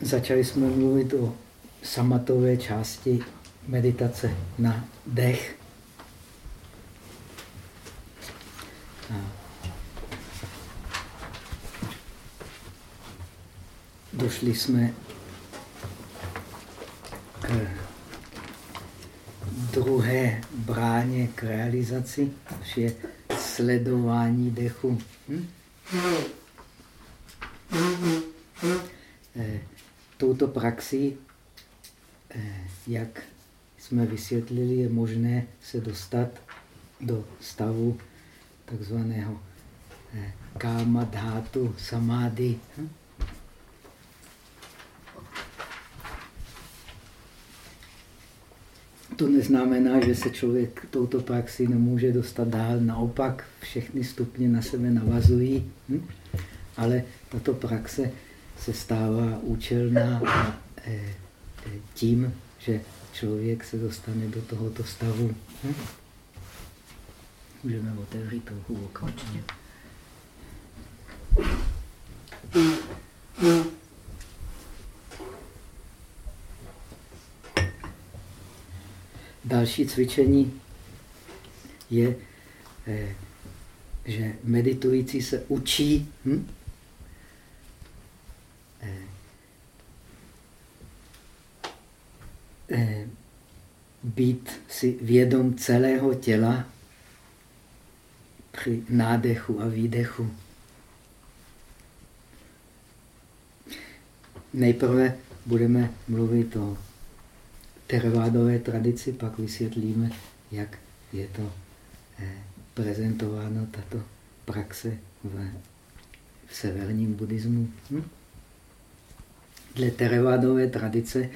začali jsme mluvit o samatové části meditace na dech. Došli jsme k druhé bráně k realizaci, což je sledování dechu. Hm? Eh, touto praxi, eh, jak jsme vysvětlili, je možné se dostat do stavu takzvaného eh, káma dhátu samády. Hm? To neznamená, že se člověk touto praxi nemůže dostat dál. Naopak, všechny stupně na sebe navazují, hm? ale tato praxe se stává účelná tím, že člověk se dostane do tohoto stavu. Hm? Můžeme otevřít trochu okno. Další cvičení je, eh, že meditující se učí hm? Eh, eh, být si vědom celého těla při nádechu a výdechu. Nejprve budeme mluvit o teravádové tradici, pak vysvětlíme, jak je to eh, prezentováno, tato praxe v, v severním buddhismu. Hm? Dle teravádové tradice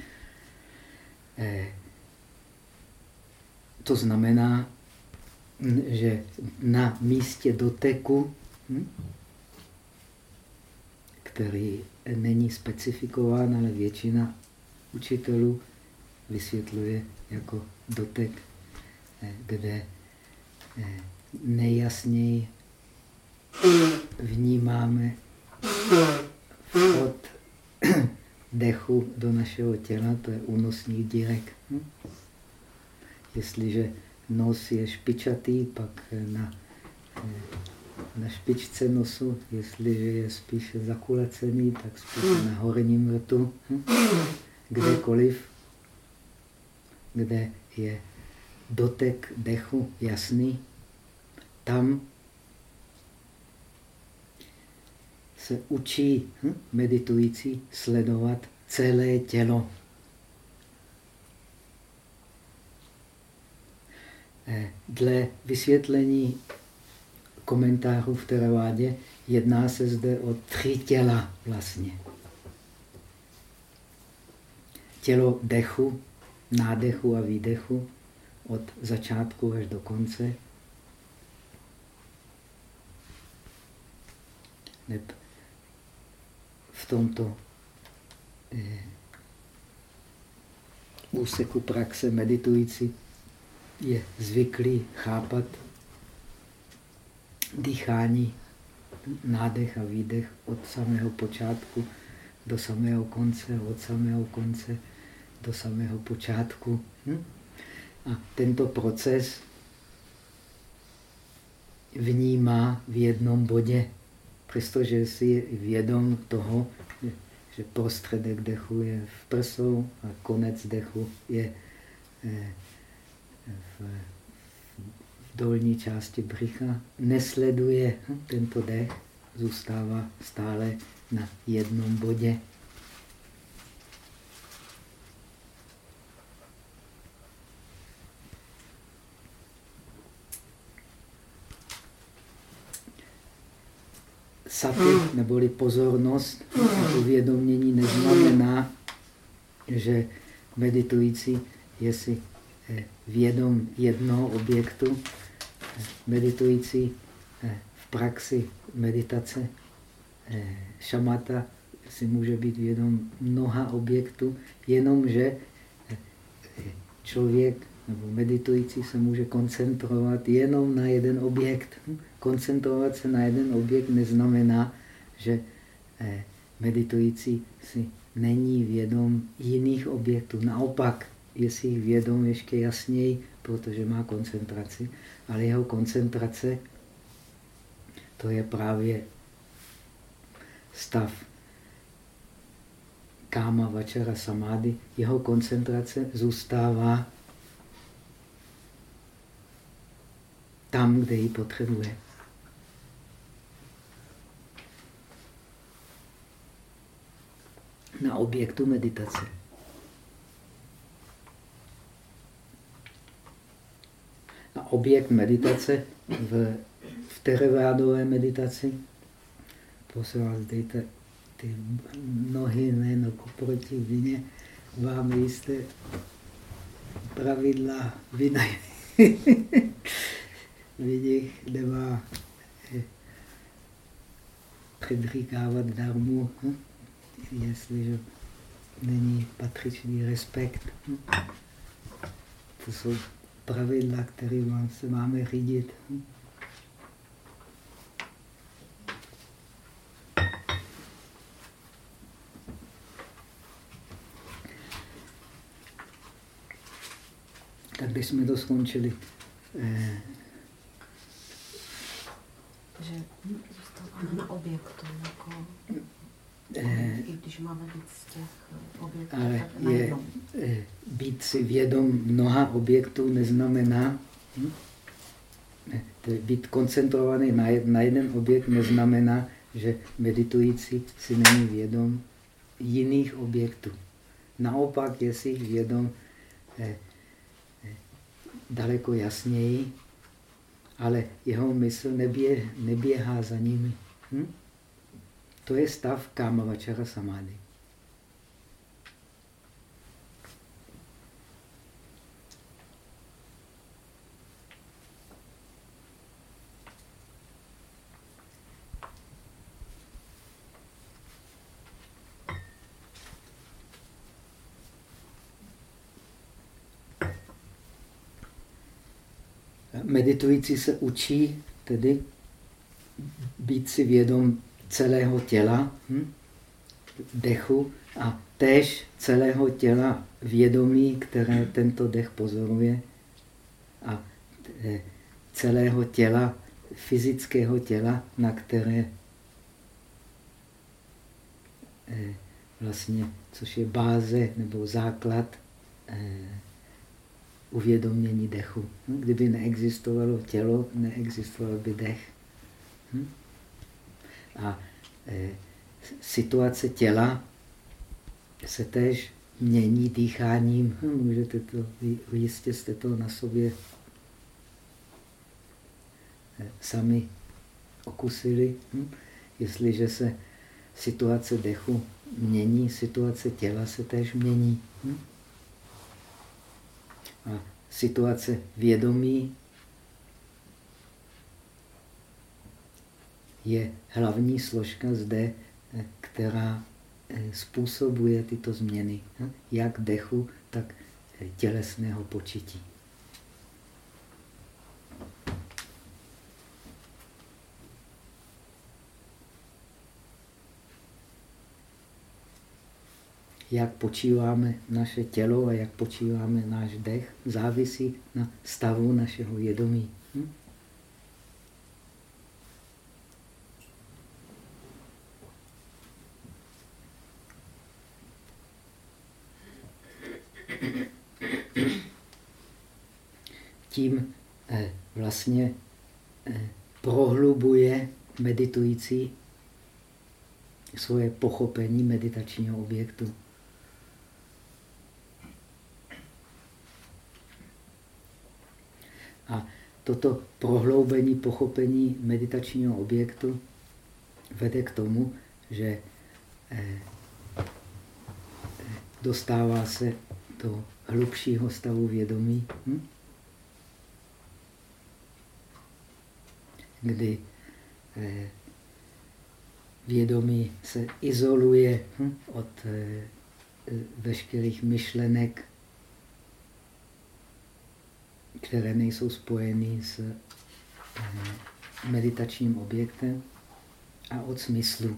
eh, to znamená, že na místě doteku, hm, který není specifikován, ale většina učitelů vysvětluje jako dotek, eh, kde eh, nejjasněji vnímáme vchod dechu do našeho těla, to je únosní dírek. Hm? Jestliže nos je špičatý, pak na, eh, na špičce nosu, jestliže je spíše zakulacený, tak spíše na horním rtu. Hm? Kdekoliv kde je dotek dechu jasný, tam se učí hm, meditující sledovat celé tělo. Eh, dle vysvětlení komentářů v Teravádě jedná se zde o tři těla vlastně. Tělo dechu, nádechu a výdechu od začátku až do konce. V tomto eh, úseku praxe meditující je zvyklý chápat dýchání, nádech a výdech od samého počátku do samého konce, od samého konce do samého počátku. Hm? A tento proces vnímá v jednom bodě, přestože si vědom toho, že prostředek dechu je v prsou a konec dechu je eh, v dolní části břicha, nesleduje tento dech, zůstává stále na jednom bodě. Saty, neboli pozornost a uvědomění neznamená, že meditující je si eh, vědom jednoho objektu. Meditující eh, v praxi meditace eh, šamata si může být vědom mnoha objektů, jenomže člověk nebo meditující se může koncentrovat jenom na jeden objekt. Koncentrovat se na jeden objekt neznamená, že eh, meditující si není vědom jiných objektů. Naopak, je si jich vědom ještě jasněji, protože má koncentraci, ale jeho koncentrace to je právě stav káma, vačara, samády. Jeho koncentrace zůstává tam, kde ji potřebuje. Na objektu meditace. A objekt meditace v, v terevádové meditaci, prosím vás, dejte ty nohy nejen proti vině, vám jisté pravidla vina. Vidích nemá eh, předříkávat darmu, hm? jestliže není patřičný respekt. Hm? To jsou pravidla, kterým se máme řídit. Hm? Tak když jsme to skončili. Eh, že zůstáváme na objektu, jako, eh, i když máme z těch objektů, ale je, eh, být si vědom mnoha objektů neznamená, hm? být koncentrovaný na, jed, na jeden objekt neznamená, že meditující si není vědom jiných objektů. Naopak je si vědom eh, daleko jasněji, ale jeho mysl nebě, neběhá za nimi. Hm? To je stav kámavačara samády. Meditující se učí tedy být si vědom celého těla, hm? dechu a též celého těla vědomí, které tento dech pozoruje a e, celého těla, fyzického těla, na které e, vlastně, což je báze nebo základ e, uvědomění dechu. Hm? Kdyby neexistovalo tělo, neexistoval by dech. Hm? A e, situace těla se též mění dýcháním. Hm, můžete to, jistě jste to na sobě e, sami okusili. Jestliže se situace dechu mění, situace těla se též mění. Situace vědomí je hlavní složka zde, která eh, způsobuje tyto změny, hm? jak dechu, tak eh, tělesného počití. Jak počíváme naše tělo a jak počíváme náš dech, závisí na stavu našeho vědomí. Hm? Tím eh, vlastně eh, prohlubuje meditující svoje pochopení meditačního objektu. A toto prohloubení pochopení meditačního objektu vede k tomu, že eh, dostává se do hlubšího stavu vědomí, hm? kdy eh, vědomí se izoluje hm? od eh, veškerých myšlenek které nejsou spojeny s eh, meditačním objektem a od smyslu.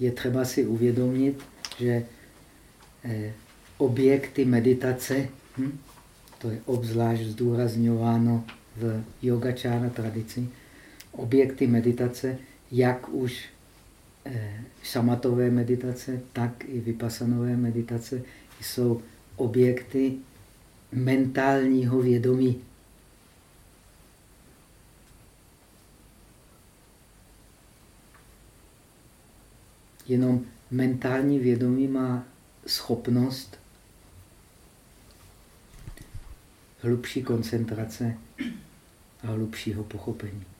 Je třeba si uvědomit, že eh, objekty meditace, hm, to je obzvlášť zdůrazňováno v yogačára tradici, objekty meditace jak už eh, šamatové meditace, tak i vypasanové meditace, jsou objekty mentálního vědomí. Jenom mentální vědomí má schopnost hlubší koncentrace a hlubšího pochopení.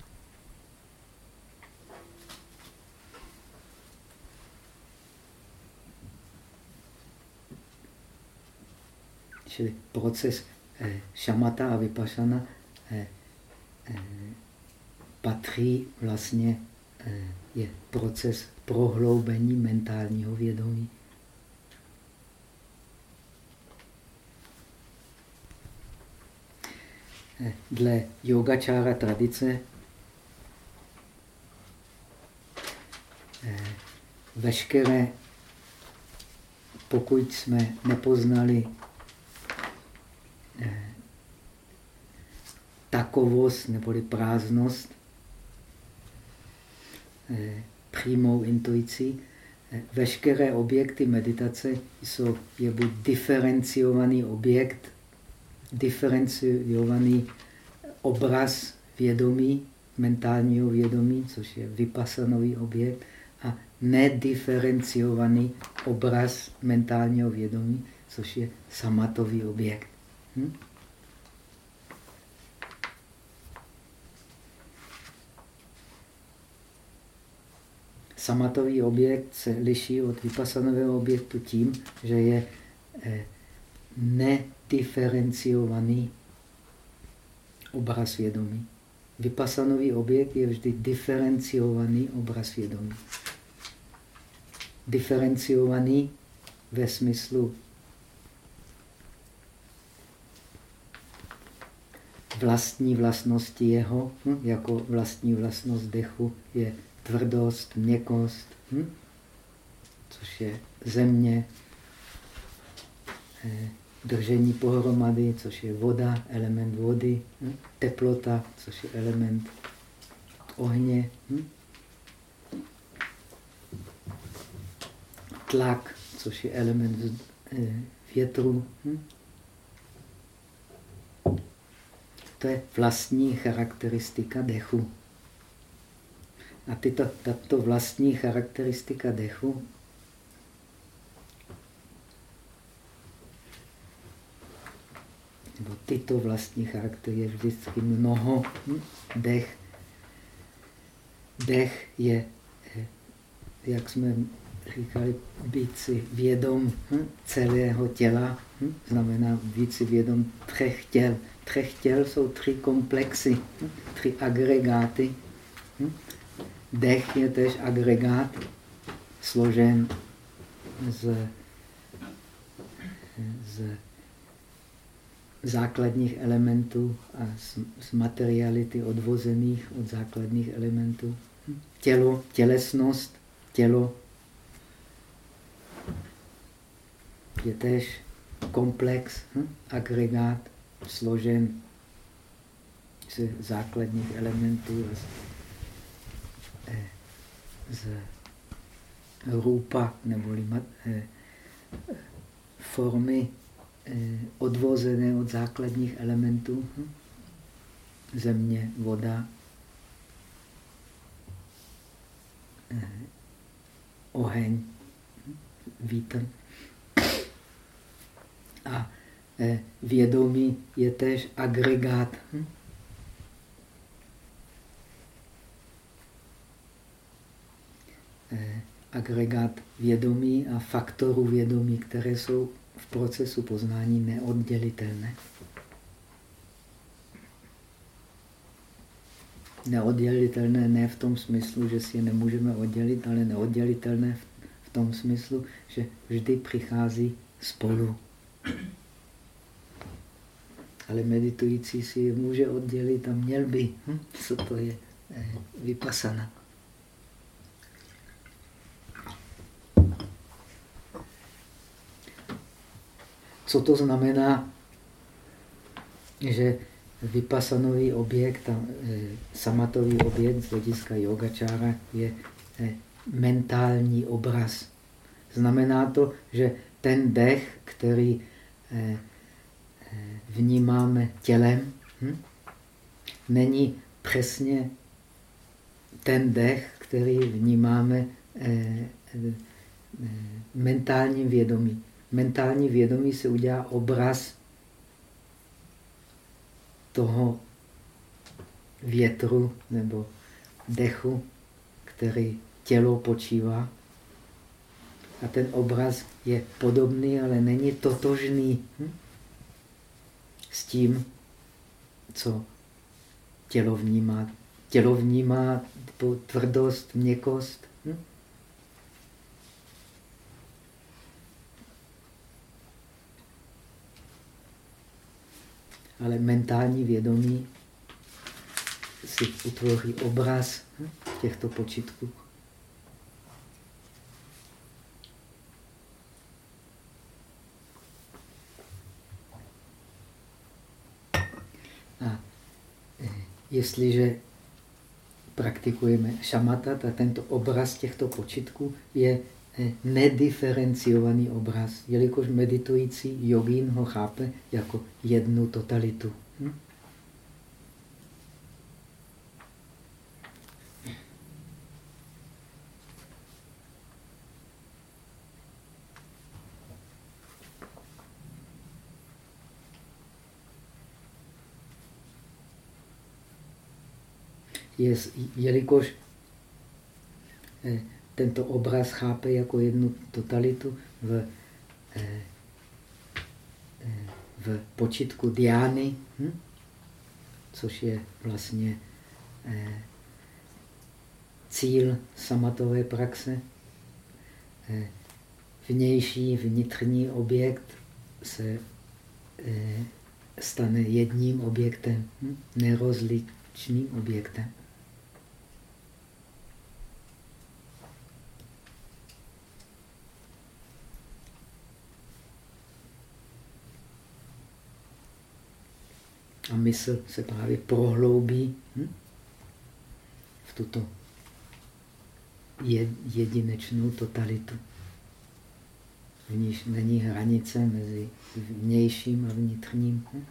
Čili proces eh, šamata a vypašana eh, eh, patří vlastně, je proces prohloubení mentálního vědomí. Dle yogačára tradice veškeré, pokud jsme nepoznali takovost neboli prázdnost, přímou intuicí, veškeré objekty meditace jsou je buď diferenciovaný objekt diferenciovaný obraz vědomí, mentálního vědomí, což je vypasanový objekt, a nediferenciovaný obraz mentálního vědomí, což je samatový objekt. Hm? Samatový objekt se liší od vypasanového objektu tím, že je eh, nediferenciovaný obraz vědomí. Vypasanový objekt je vždy diferenciovaný obraz vědomí. Diferenciovaný ve smyslu vlastní vlastnosti jeho, hm? jako vlastní vlastnost dechu je tvrdost, měkost, hm? což je země, eh, držení pohromady, což je voda, element vody, hm? teplota, což je element ohně, hm? tlak, což je element eh, větru. Hm? To je vlastní charakteristika dechu. A tyto, tato vlastní charakteristika dechu nebo tyto vlastní charaktery je vždycky mnoho. Hm? Dech. Dech je, eh, jak jsme říkali, být si vědom hm? celého těla, hm? znamená být si vědom třech těl. Třech těl jsou tři komplexy, hm? tři agregáty. Hm? Dech je tež agregát, složen z, z základních elementů a z, z materiality odvozených od základních elementů. Tělo, tělesnost, tělo je tež komplex, hm? agregát, složen z základních elementů z, eh, z rupa neboli eh, formy Eh, odvozené od základních elementů. Hm? Země, voda, oheň, hm? vítr. A vědomí je též agregát. Hm? agregát vědomí a faktorů vědomí, které jsou v procesu poznání neoddělitelné. Neoddělitelné ne v tom smyslu, že si je nemůžeme oddělit, ale neoddělitelné v tom smyslu, že vždy přichází spolu ale meditující si je může oddělit a měl by, hm? co to je eh, vypasana. Co to znamená, že vypasanový objekt a eh, samatový objekt z hlediska yogačára je eh, mentální obraz. Znamená to, že ten dech, který vnímáme tělem, hm, není přesně ten dech, který vnímáme mentálním vědomí. Mentální vědomí se udělá obraz toho větru nebo dechu, který tělo počívá. A ten obraz je podobný, ale není totožný hm? S tím, co tělo vnímá. Tělo vnímá tvrdost, měkost. Hm? ale mentální vědomí si utvoří obraz hm, těchto počitků. A eh, jestliže praktikujeme šamata, tak tento obraz těchto počitků je nediferenciovaný obraz, jelikož meditující jogín ho chápe jako jednu totalitu. Hm? Je, jelikož eh, tento obraz chápe jako jednu totalitu v, eh, eh, v počitku diány, hm? což je vlastně cíl samatové praxe. Vnější, vnitřní objekt se stane jedním objektem, hm? nerozličným objektem. A mysl se právě prohloubí hm? v tuto jedinečnou totalitu. V níž není hranice mezi vnějším a vnitřním. Hm?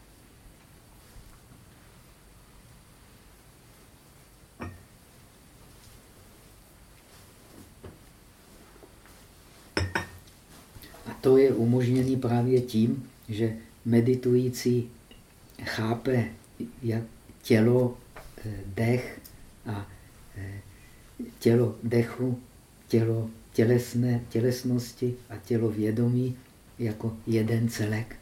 A to je umožněné právě tím, že meditující chápe jak tělo, eh, dech a eh, tělo dechu, tělo tělesné, tělesnosti a tělo vědomí jako jeden celek.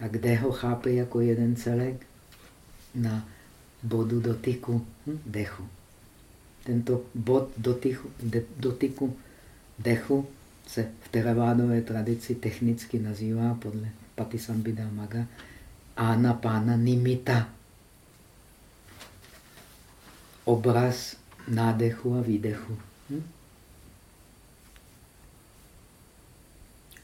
A kde ho chápe jako jeden celek? Na bodu dotyku hm, dechu. Tento bod dotyku, de, dotyku dechu se v teravádové tradici technicky nazývá podle Patisambhida Maga Anapána nimita. Obraz nádechu a výdechu. Hm?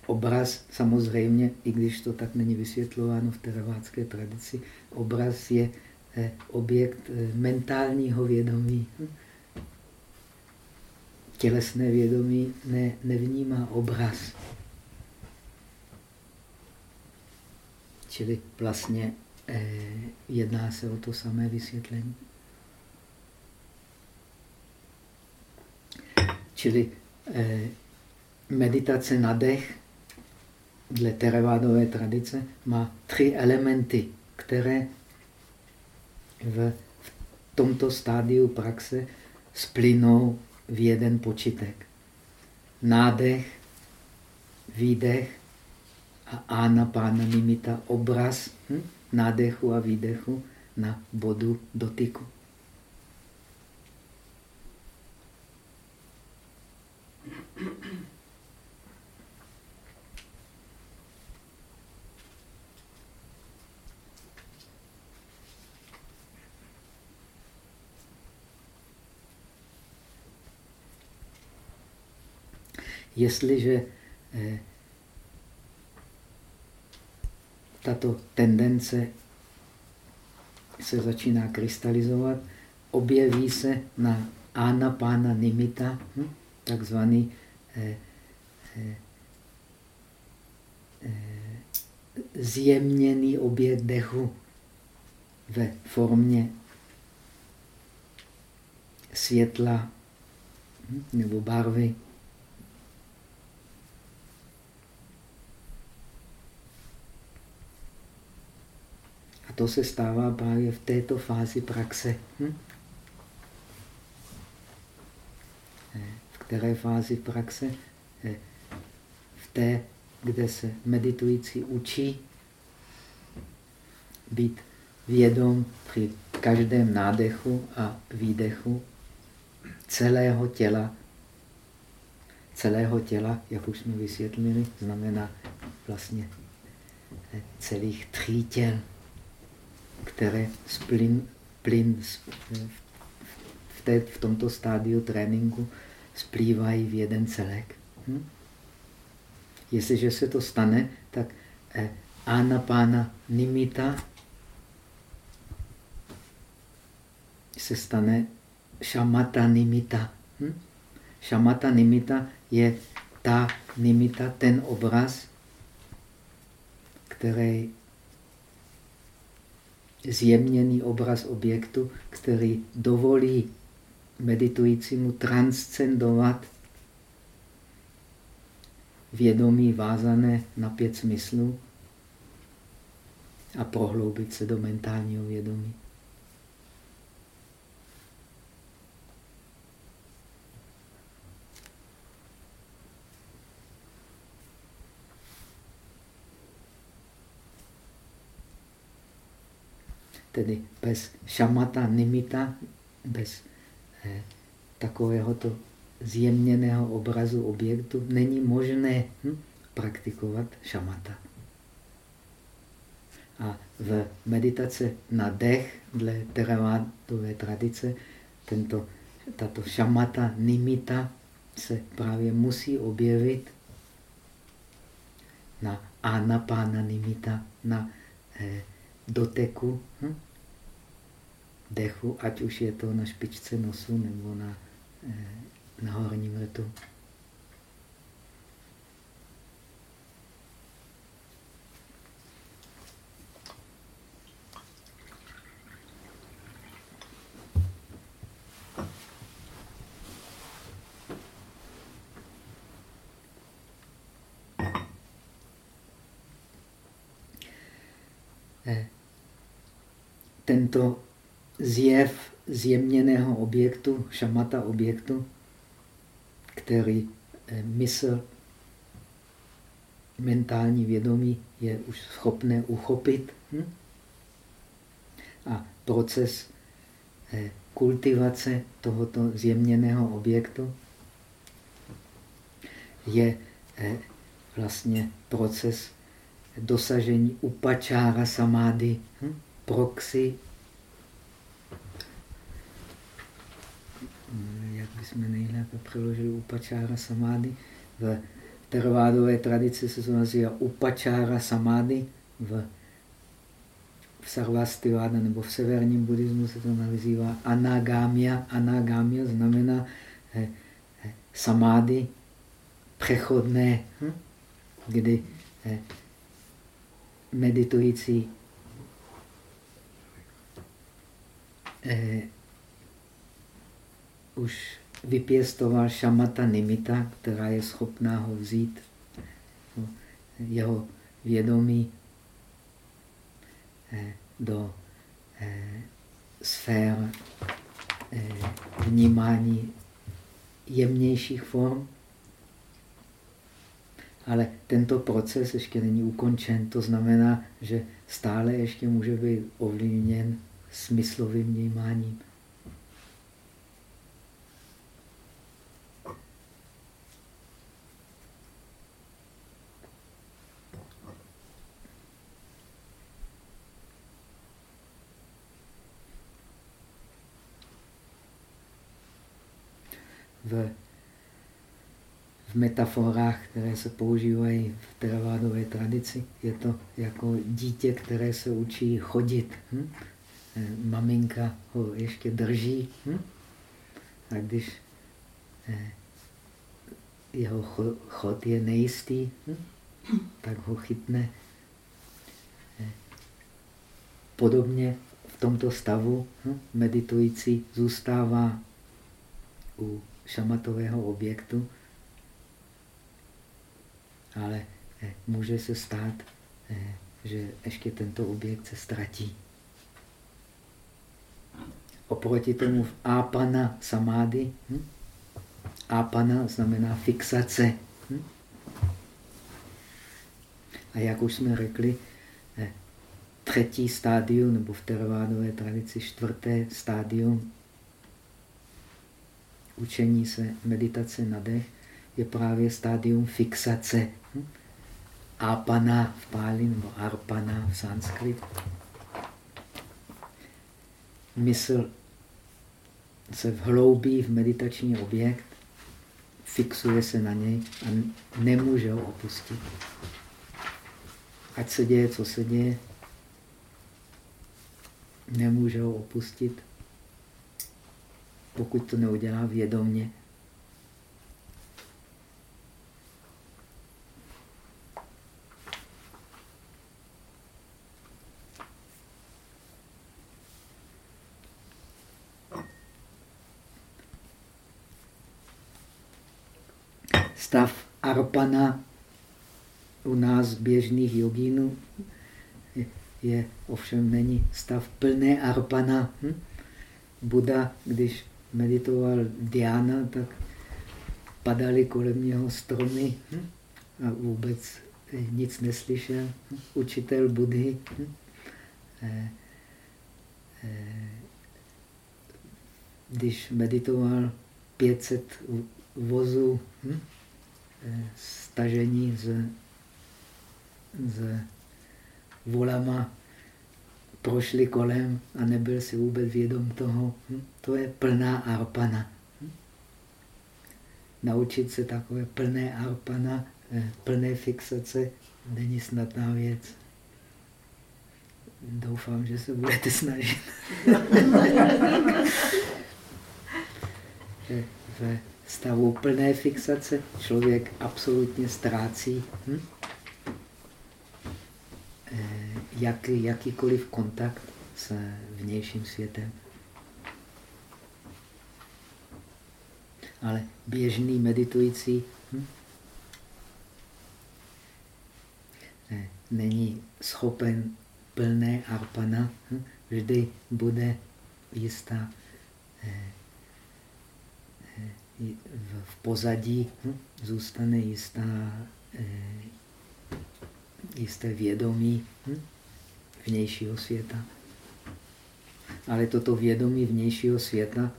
Obraz samozřejmě, i když to tak není vysvětlováno v teravátské tradici, obraz je eh, objekt eh, mentálního vědomí. Hm? Tělesné vědomí ne, nevnímá obraz. Čili vlastně eh, jedná se o to samé vysvětlení. Čili eh, meditace na dech dle teravádové tradice má tři elementy, které v, v tomto stádiu praxe splynou v jeden počitek. Nádech, výdech a pána nimita obraz hm, nádechu a výdechu na bodu dotyku. Jestliže eh, tato tendence se začíná krystalizovat, objeví se na anapána nimita, hm? takzvaný eh, eh, eh, zjemněný objekt dechu ve formě světla hm? nebo barvy. To se stává právě v této fázi praxe. Hm? V které fázi praxe? V té, kde se meditující učí být vědom při každém nádechu a výdechu celého těla. Celého těla, jak už jsme vysvětlili, znamená vlastně celých tří těl které splyn, plyn v, té, v tomto stádiu tréninku splývají v jeden celek. Hm? Jestliže se to stane, tak eh, anapána nimita se stane šamata nimita. Hm? Šamata nimita je ta nimita, ten obraz, který zjemněný obraz objektu, který dovolí meditujícímu transcendovat vědomí vázané na pět smyslů a prohloubit se do mentálního vědomí. Tedy bez šamata, nimita, bez eh, takovéhoto zjemněného obrazu objektu není možné hm, praktikovat šamata. A v meditace na dech, dle teravádové tradice, tento, tato šamata, nimita se právě musí objevit na anapána nimita, na eh, doteku hm? dechu, ať už je to na špičce nosu nebo na, eh, na horním letu. Tento zjev zjemněného objektu, šamata objektu, který eh, mysl, mentální vědomí je už schopné uchopit. Hm? A proces eh, kultivace tohoto zjemněného objektu je eh, vlastně proces dosažení upačára samády. Hm? Proxy, jak bychom nejlépe přeložili upačára samády, v teravádové tradici se to nazývá upačára samády, v, v Sarvastiváda nebo v severním buddhismu se to nazývá anagámia. Anagámia znamená eh, eh, samády přechodné, hm? kdy eh, meditující eh, už vypěstoval šamata nimita, která je schopná ho vzít, jeho vědomí eh, do eh, sfér eh, vnímání jemnějších form. Ale tento proces ještě není ukončen. To znamená, že stále ještě může být ovlivněn smyslovým vnímáním. V, v metaforách, které se používají v teravádové tradici. Je to jako dítě, které se učí chodit. Hm? Eh, maminka ho ještě drží. Hm? A když eh, jeho chod je nejistý, hm? tak ho chytne. Eh, podobně v tomto stavu hm? meditující zůstává u šamatového objektu, ale může se stát, že ještě tento objekt se ztratí. Oproti tomu v ápana samády, hm? znamená fixace. Hm? A jak už jsme řekli, eh, třetí stádium, nebo v teravádové tradici čtvrté stádium učení se meditace na dech, je právě stádium fixace. Hm? Apana v páli nebo arpana v sanskritu. Mysl se vhloubí v meditační objekt, fixuje se na něj a nemůže ho opustit. Ať se děje, co se děje, nemůže ho opustit, pokud to neudělá vědomně. Stav arpana u nás běžných jogínů je, ovšem není stav plné arpana. Hm? Buda, když meditoval Diana, tak padaly kolem něho stromy hm? a vůbec nic neslyšel. Hm? Učitel Budhy hm? eh, eh, když meditoval 500 vozů, hm? Stažení z, z volama prošli kolem a nebyl si vůbec vědom toho. Hm? To je plná arpana. Hm? Naučit se takové plné arpana, eh, plné fixace, není snadná věc. Doufám, že se budete snažit. v stavu plné fixace člověk absolutně ztrácí hm? Eh, jak, jakýkoliv kontakt s vnějším světem. Ale běžný meditující hm? Eh, není schopen plné arpana, hm? vždy bude jistá eh, v pozadí hm, zůstane jistá, eh, jisté vědomí hm, vnějšího světa. Ale toto vědomí vnějšího světa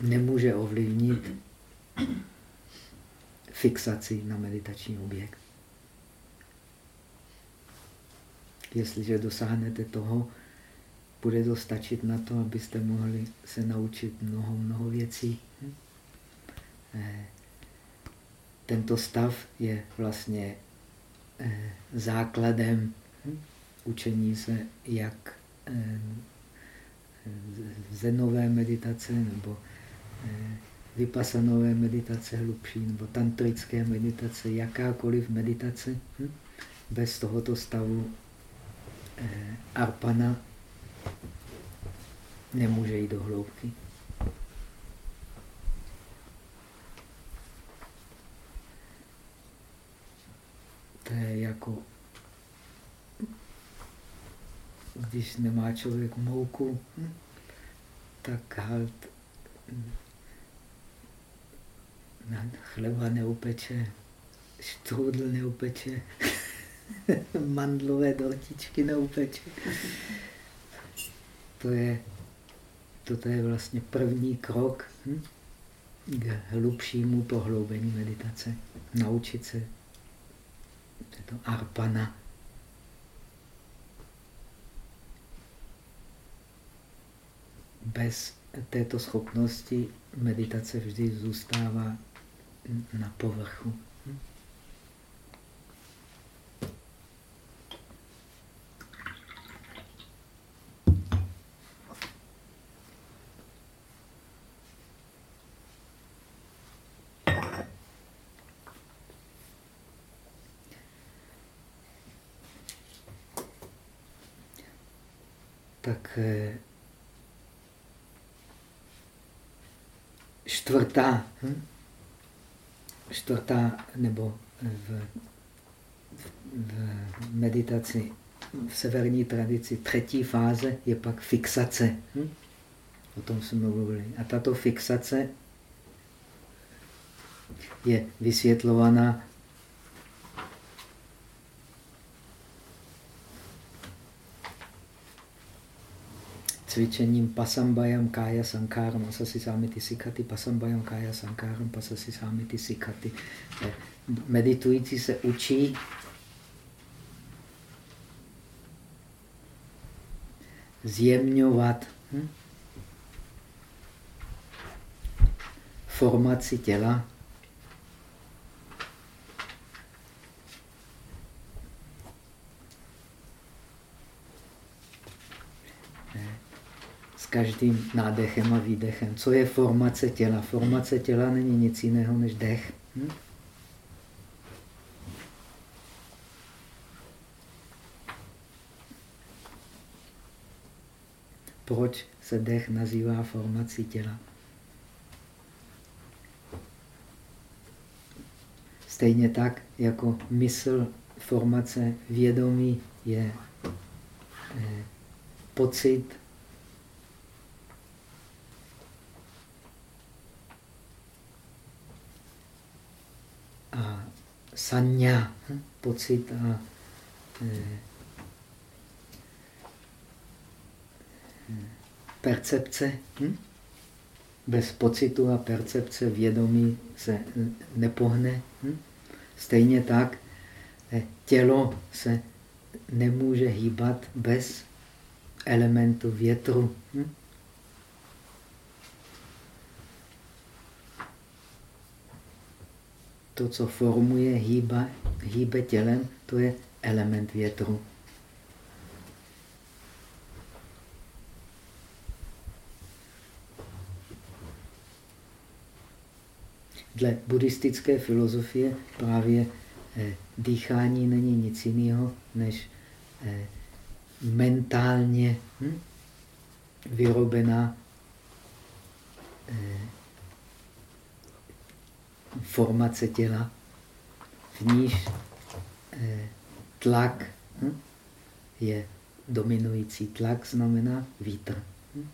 nemůže ovlivnit fixaci na meditační objekt. Jestliže dosáhnete toho, bude to stačit na to, abyste mohli se naučit mnoho, mnoho věcí. Eh, tento stav je vlastně eh, základem hm? učení se jak eh, zenové meditace nebo vypasanové meditace hlubší nebo tantrické meditace, jakákoliv meditace. Hm? Bez tohoto stavu arpana nemůže jít do hloubky. To je jako, když nemá člověk mouku, tak halt chleba neupeče, štrůdl neupeče, mandlové dortičky neupeče. To je toto je vlastně první krok hm, k hlubšímu pohloubení meditace. Naučit se to arpana. Bez této schopnosti meditace vždy zůstává na povrchu. Tak eh, čtvrtá, hm? čtvrtá nebo v, v meditaci v severní tradici třetí fáze je pak fixace. Hm? O tom jsme mluvili. A tato fixace je vysvětlovaná cvičením pasambayam kaya sankaram asasi samiti sikati, pasambayam kaya sankaram pasasi samiti sikati. Eh, meditující se učí zjemňovat hm? formaci těla každým nádechem a výdechem. Co je formace těla? Formace těla není nic jiného než dech. Hm? Proč se dech nazývá formací těla? Stejně tak, jako mysl, formace vědomí je eh, pocit, a sanya, hm, pocit a eh, percepce. Hm? Bez pocitu a percepce vědomí se nepohne. Hm? Stejně tak eh, tělo se nemůže hýbat bez elementu větru. Hm? To, co formuje, hýba, hýbe tělem, to je element větru. Dle buddhistické filozofie právě eh, dýchání není nic jiného než eh, mentálně hm, vyrobená eh, formace těla, v níž eh, tlak hm, je dominující tlak, znamená vítr. Hm?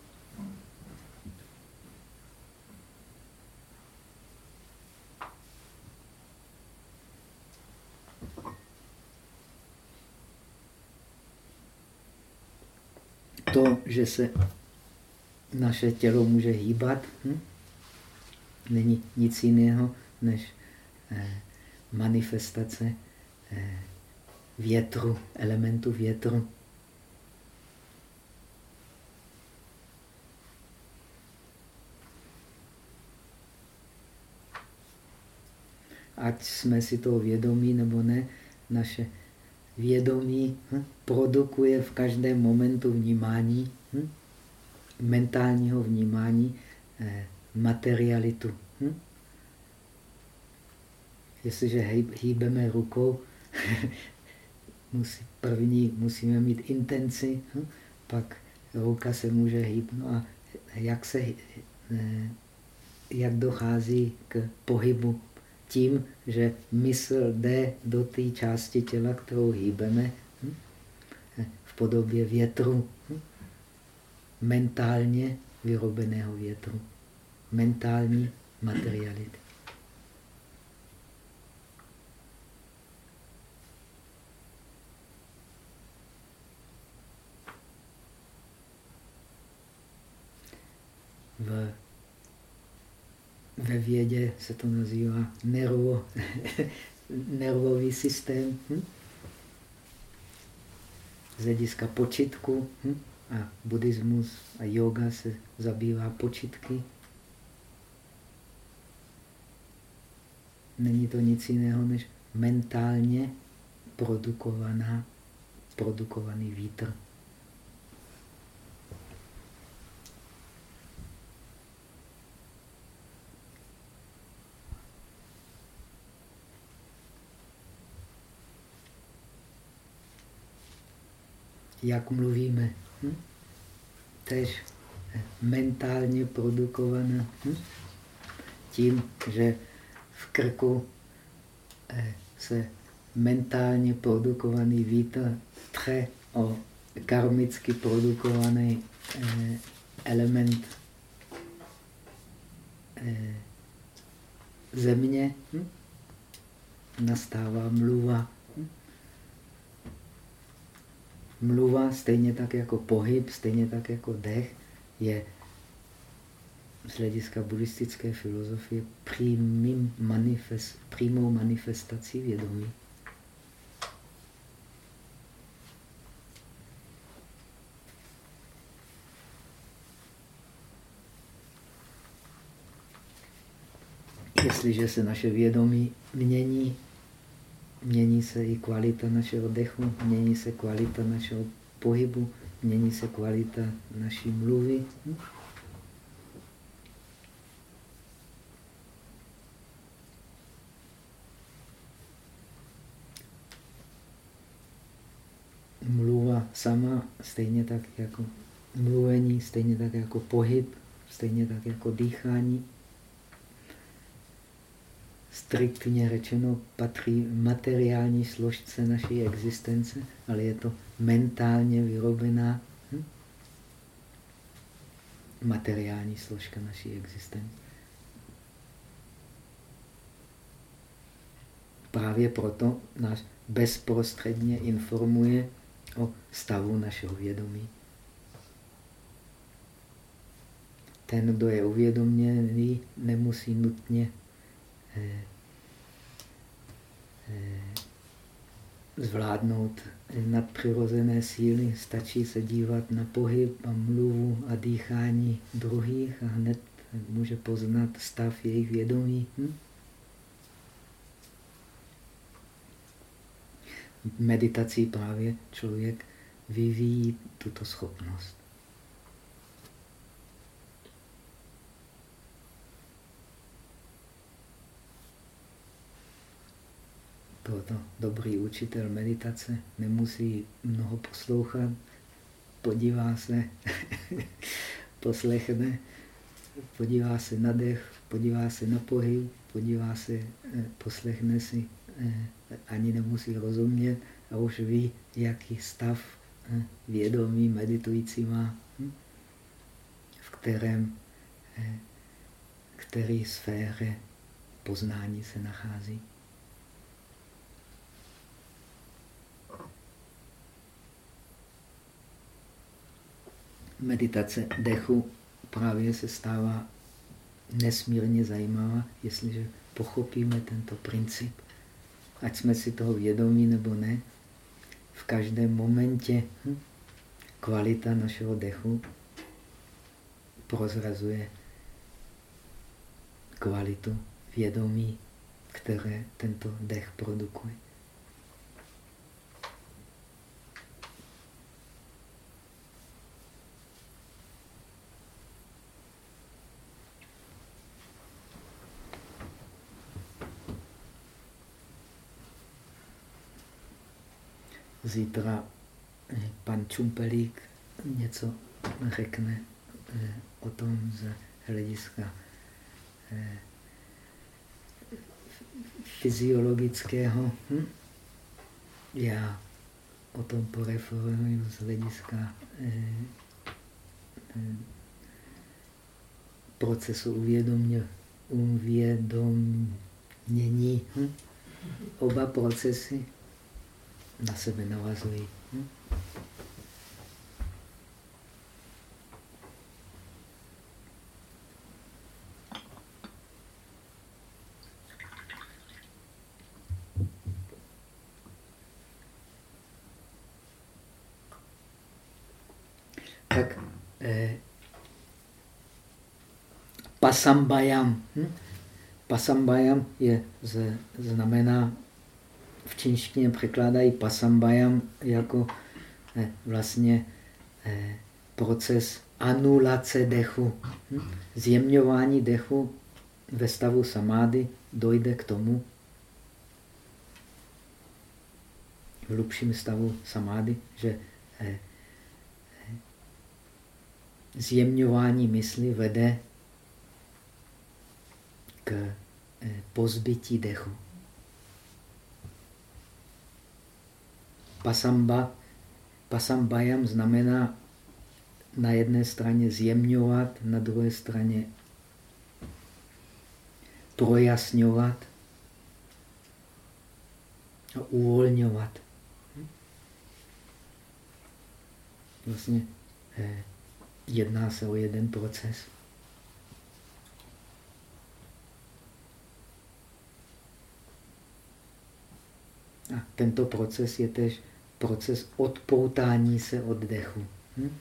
To, že se naše tělo může hýbat, hm? není nic jiného než eh, manifestace eh, větru, elementu větru. Ať jsme si toho vědomí nebo ne, naše vědomí hm, produkuje v každém momentu vnímání, hm, mentálního vnímání, eh, materialitu. Hm? Jestliže hýbeme rukou, musí, první musíme mít intenci, hm? pak ruka se může hýbnout. No a jak, se, eh, jak dochází k pohybu? Tím, že mysl jde do té části těla, kterou hýbeme, hm? v podobě větru, hm? mentálně vyrobeného větru mentální materiality. V, ve vědě se to nazývá nervo, nervový systém. Hm? Z hlediska počitku hm? a buddhismus a yoga se zabývá počitky. není to nic jiného než mentálně produkovaná, produkovaný vítr. Jak mluvíme? Hm? Tež mentálně produkovaná. Hm? Tím, že v krku eh, se mentálně produkovaný vítr tře o karmicky produkovaný eh, element eh, země, hm? nastává mluva. Hm? Mluva, stejně tak jako pohyb, stejně tak jako dech, je z hlediska buddhistické filozofie manifest, přímou manifestací vědomí. Jestliže se naše vědomí mění, mění se i kvalita našeho dechu, mění se kvalita našeho pohybu, mění se kvalita naší mluvy. Mluva sama, stejně tak jako mluvení, stejně tak jako pohyb, stejně tak jako dýchání, striktně řečeno patří materiální složce naší existence, ale je to mentálně vyrobená hm? materiální složka naší existence. Právě proto nás bezprostředně informuje o stavu našeho vědomí. Ten, kdo je uvědoměný, nemusí nutně zvládnout nadpřirozené síly. Stačí se dívat na pohyb a mluvu a dýchání druhých a hned může poznat stav jejich vědomí. Hm? Meditací právě člověk vyvíjí tuto schopnost. Proto dobrý učitel meditace nemusí mnoho poslouchat, podívá se, poslechne, podívá se na dech, podívá se na pohyb, podívá se, eh, poslechne si, eh, ani nemusí rozumět a už ví, jaký stav eh, vědomí meditující má, hm? v kterém, který sféře poznání se nachází. Meditace dechu právě se stává nesmírně zajímavá, jestliže pochopíme tento princip. Ať jsme si toho vědomí nebo ne, v každém momentě hm, kvalita našeho dechu prozrazuje kvalitu vědomí, které tento dech produkuje. Zítra eh, pan Čumpelík něco řekne eh, o tom z hlediska eh, fyziologického. Hm? Já o tom poreferuji z hlediska procesu uvědomě, uvědomění. Hm? Oba procesy na sebe navazují. Hm? Tak eh, pasambayam, hm? Pasambayam je, z, znamená, v čínštině překládají pasambayam jako eh, vlastně eh, proces anulace dechu. Hm? Zjemňování dechu ve stavu samády dojde k tomu, v hlubším stavu samády, že eh, zjemňování mysli vede k pozbytí dechu. Pasamba, pasambayam znamená na jedné straně zjemňovat, na druhé straně projasňovat a uvolňovat. Vlastně eh, jedná se o jeden proces. A tento proces je tež proces odpoutání se od dechu. Hm?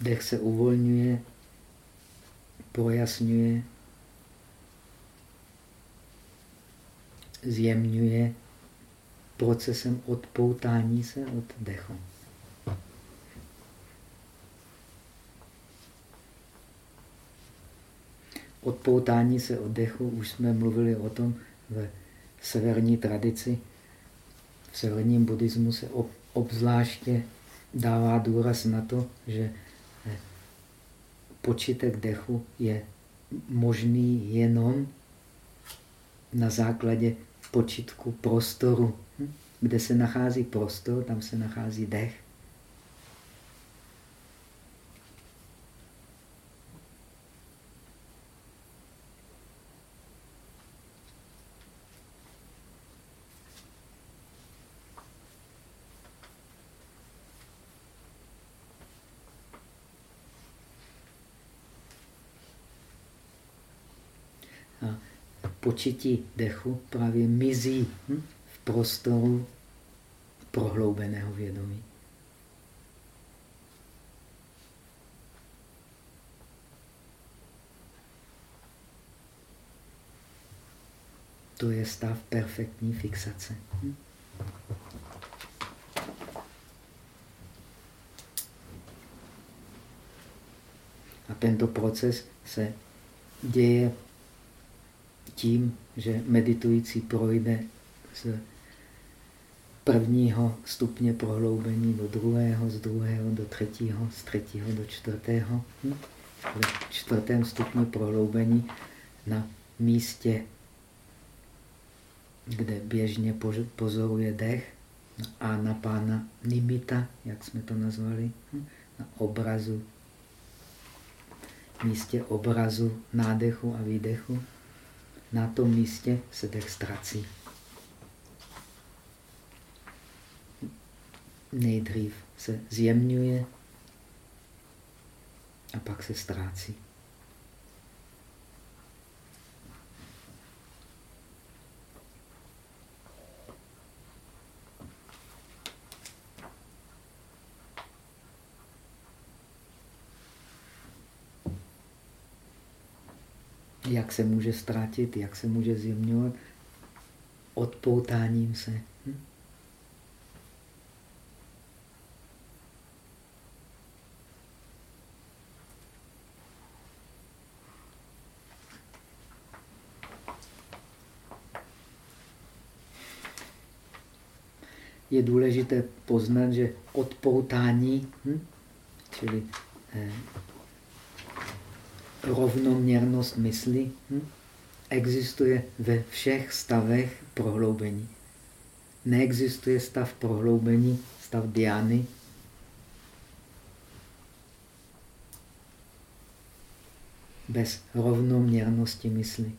Dech se uvolňuje, projasňuje, zjemňuje procesem odpoutání se od dechu. Odpoutání se od dechu, už jsme mluvili o tom v severní tradici. V severním buddhismu se obzvláště dává důraz na to, že eh, počítek dechu je možný jenom na základě počítku prostoru. Hm? Kde se nachází prostor, tam se nachází dech. Počití dechu právě mizí hm, v prostoru prohloubeného vědomí. To je stav perfektní fixace. Hm? A tento proces se děje tím, že meditující projde z prvního stupně prohloubení do druhého, z druhého do třetího, z třetího do čtvrtého. Hm? V čtvrtém stupni prohloubení na místě, kde běžně pozoruje dech, a na pána nimita, jak jsme to nazvali, hm? na obrazu, místě obrazu nádechu a výdechu, na tom místě se dech ztrací. Nejdřív se zjemňuje a pak se ztrácí. Jak se může ztratit, jak se může zjemňovat, odpoutáním se. Hm? Je důležité poznat, že odpoutání, hm? čili eh, rovnoměrnost mysli hm, existuje ve všech stavech prohloubení. Neexistuje stav prohloubení, stav diány, bez rovnoměrnosti mysli.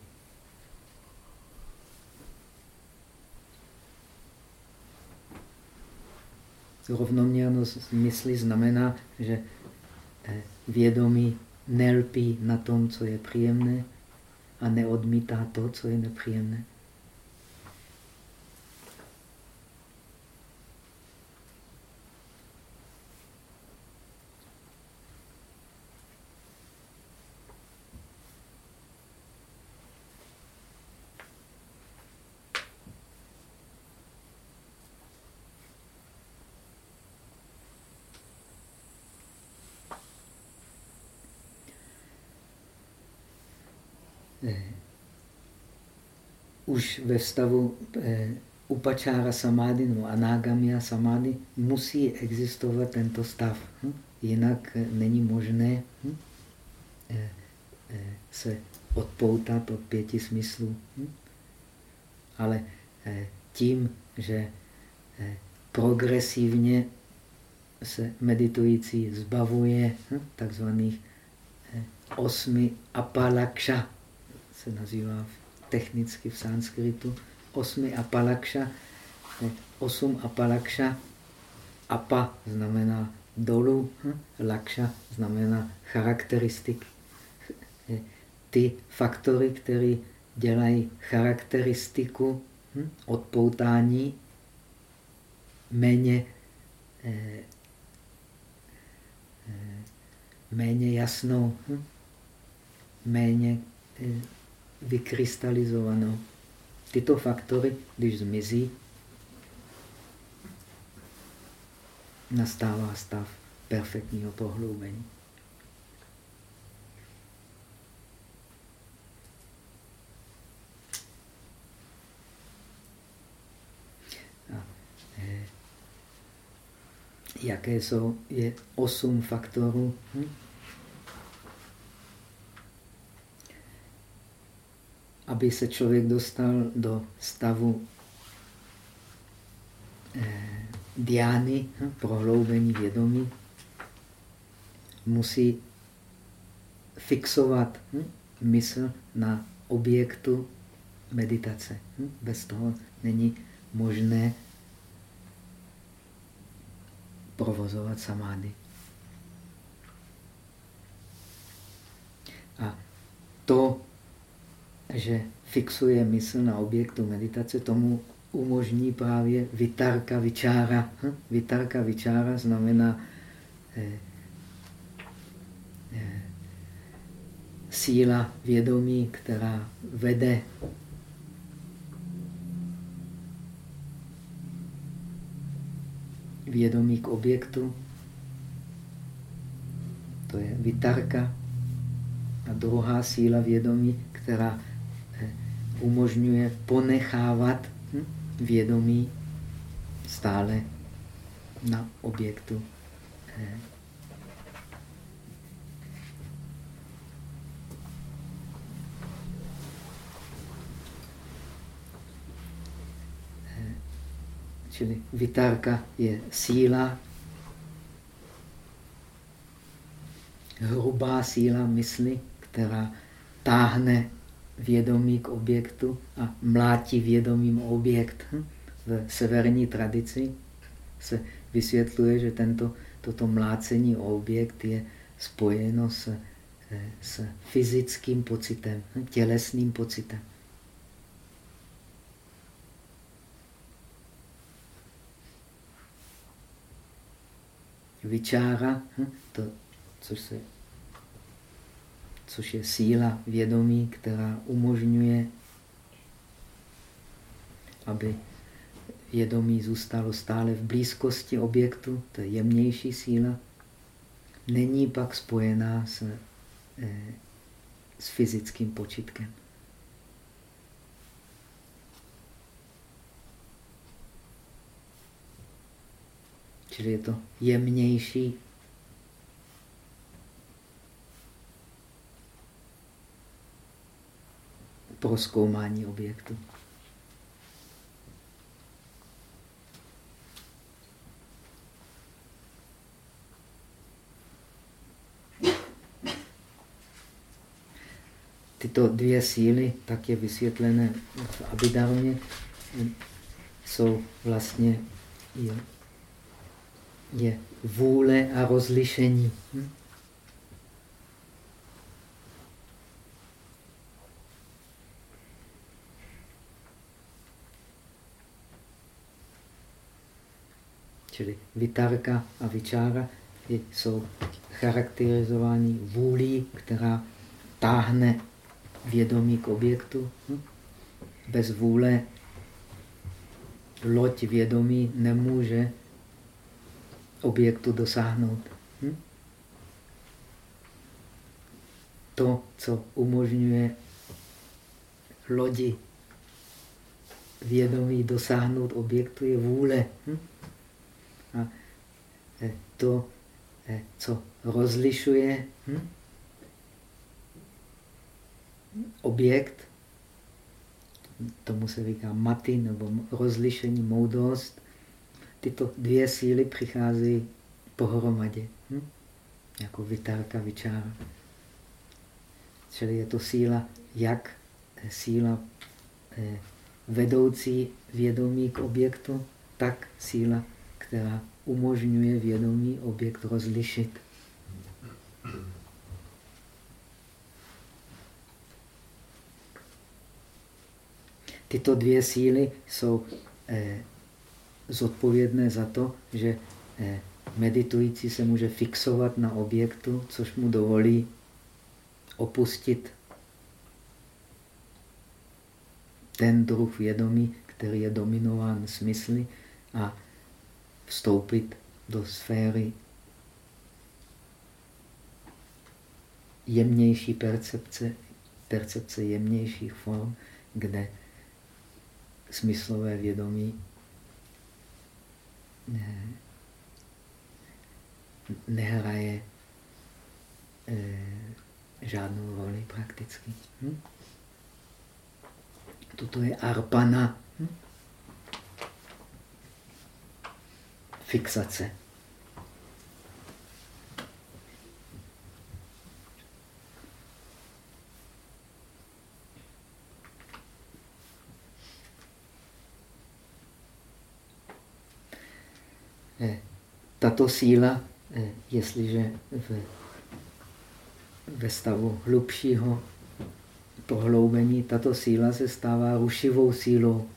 Rovnoměrnost mysli znamená, že eh, vědomí nelpí na tom, co je příjemné a neodmítá to, co je nepříjemné. eh, ve stavu eh, upačára samády nebo anágamia samády musí existovat tento stav. Hm? Jinak eh, není možné hm? eh, eh, se odpoutat od pěti smyslů. Hm? Ale eh, tím, že eh, progresivně se meditující zbavuje hm, takzvaných eh, osmi apalakša, se nazývá technicky v sanskritu, osmi apalakša, eh, osm apalakša, apa znamená dolů, hm, lakša znamená charakteristik. Eh, ty faktory, které dělají charakteristiku hm, odpoutání méně méně jasnou, hm? méně eh, vykrystalizovanou. Tyto faktory, když zmizí, nastává stav perfektního prohloubení. jaké jsou, je osm faktorů. Hm? Aby se člověk dostal do stavu eh, diány, hm? prohloubení vědomí, musí fixovat hm? mysl na objektu meditace. Hm? Bez toho není možné provozovat samády. A to, že fixuje mysl na objektu meditace, tomu umožní právě vitarka vyčára. Hm? Vitarka vyčára znamená eh, eh, síla vědomí, která vede vědomí k objektu. To je vitarka. A druhá síla vědomí, která umožňuje ponechávat hm, vědomí stále na objektu eh, Čili vitárka je síla, hrubá síla mysli, která táhne vědomí k objektu a mlátí vědomím objekt. Hm? V severní tradici se vysvětluje, že tento, toto mlácení objekt je spojeno s, s fyzickým pocitem, hm? tělesným pocitem. vyčára, hm, to, což, se, což je síla vědomí, která umožňuje, aby vědomí zůstalo stále v blízkosti objektu, to je jemnější síla, není pak spojená s, eh, s fyzickým počitkem. Čili je to jemnější proskoumání objektu. Tyto dvě síly, tak je vysvětlené v Abidarmě, jsou vlastně je, je vůle a rozlišení. Hm? Čili vitarka a vyčára jsou charakterizovány vůlí, která táhne vědomí k objektu. Hm? Bez vůle loď vědomí nemůže objektu dosáhnout. Hm? To, co umožňuje lodi vědomí dosáhnout objektu je vůle. A eh, to, eh, co rozlišuje hm? objekt, tomu se říká maty nebo rozlišení, moudrost, tyto dvě síly přicházejí pohromadě. Hm? Jako vytárka, vyčára. Čili je to síla, jak síla eh, vedoucí vědomí k objektu, tak síla, která umožňuje vědomí objekt rozlišit. Tyto dvě síly jsou eh, zodpovědné za to, že eh, meditující se může fixovat na objektu, což mu dovolí opustit ten druh vědomí, který je dominován smysly a vstoupit do sféry jemnější percepce, percepce jemnějších form, kde smyslové vědomí ne, nehraje e, žádnou roli prakticky. Hm? Toto je arpana. Hm? Fixace. Eh, tato síla, eh, jestliže v, ve stavu hlubšího prohloubení, tato síla se stává rušivou sílou.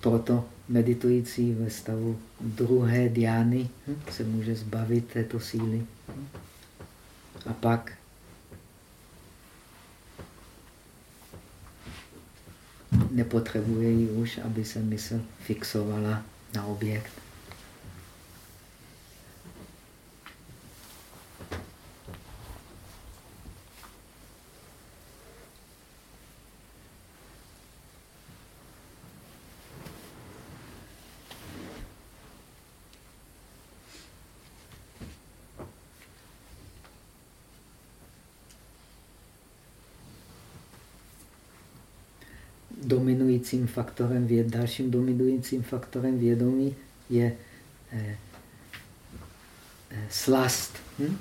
Proto meditující ve stavu druhé diány se může zbavit této síly. A pak nepotřebuje ji už, aby se mysl fixovala na objekt. Dominujícím faktorem, věd, dalším dominujícím faktorem vědomí je eh, eh, slast. Hm?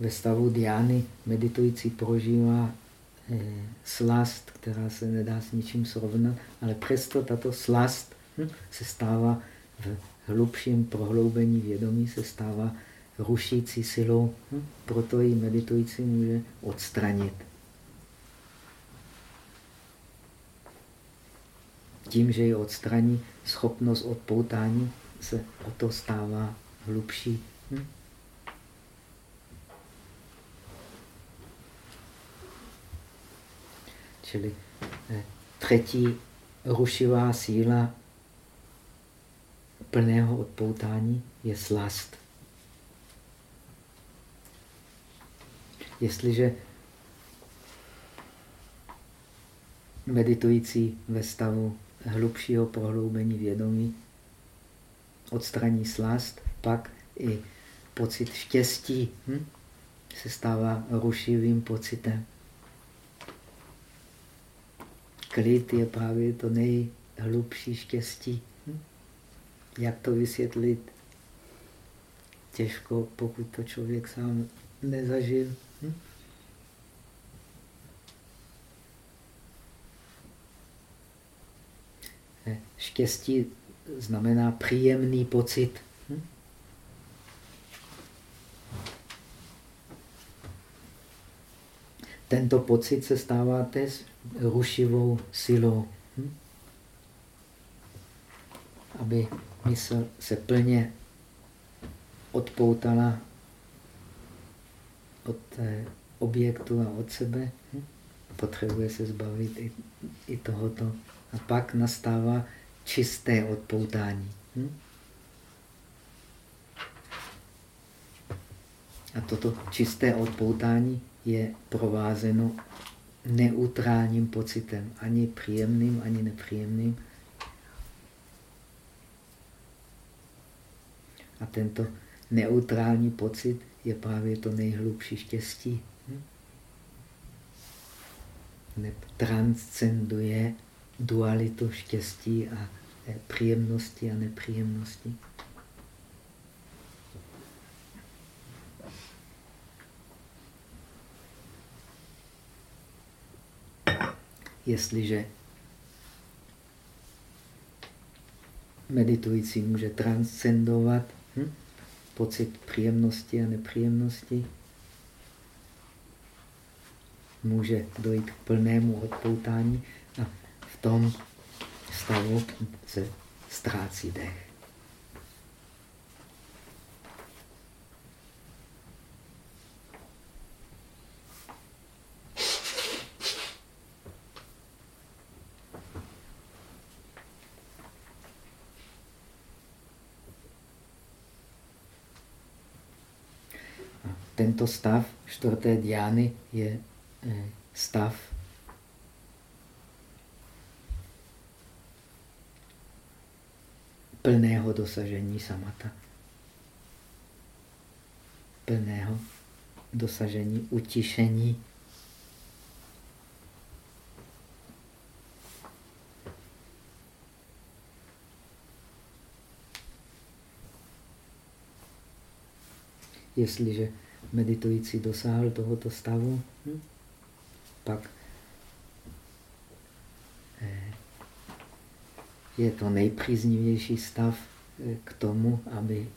ve stavu diány meditující prožívá slast, která se nedá s ničím srovnat, ale přesto tato slast hm, se stává v hlubším prohloubení vědomí, se stává rušící silou, hm, proto ji meditující může odstranit. Tím, že ji odstraní, schopnost odpoutání se o to stává hlubší. Hm? Čili eh, třetí rušivá síla plného odpoutání je slast. Jestliže meditující ve stavu hlubšího prohloubení vědomí odstraní slast, pak i pocit štěstí hm, se stává rušivým pocitem klid je právě to nejhlubší štěstí. Hm? Jak to vysvětlit? Těžko, pokud to člověk sám nezažil. Hm? Eh, štěstí znamená příjemný pocit. Hm? Tento pocit se stává též rušivou silou. Hm? Aby mysl se plně odpoutala od objektu a od sebe. Hm? Potřebuje se zbavit i, i tohoto. A pak nastává čisté odpoutání. Hm? A toto čisté odpoutání je provázeno neutrálním pocitem, ani příjemným, ani nepříjemným. A tento neutrální pocit je právě to nejhlubší štěstí. Transcenduje dualitu štěstí a příjemnosti a nepříjemnosti. Jestliže meditující může transcendovat hm? pocit příjemnosti a nepříjemnosti, může dojít k plnému odpoutání a v tom stavu se ztrácí dech. Tento stav čtvrté diány je eh, stav plného dosažení samata. Plného dosažení utišení. Jestliže meditující dosáhl tohoto stavu, hm? pak eh, je to nejpříznivější stav eh, k tomu, aby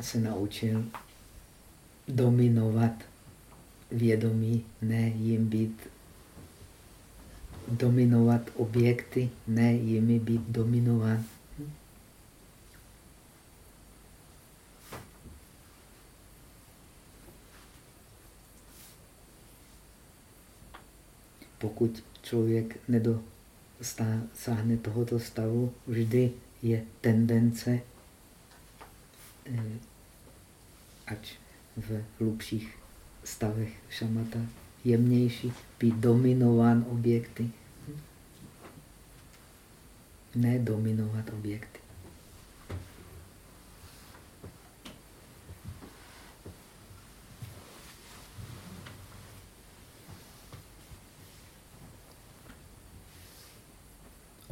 se naučil dominovat vědomí, ne jim být dominovat objekty, ne jimi být dominován. Pokud člověk nedosáhne tohoto stavu, vždy je tendence, eh, ať v hlubších stavech šamata, jemnější, být dominován objekty. Ne dominovat objekty.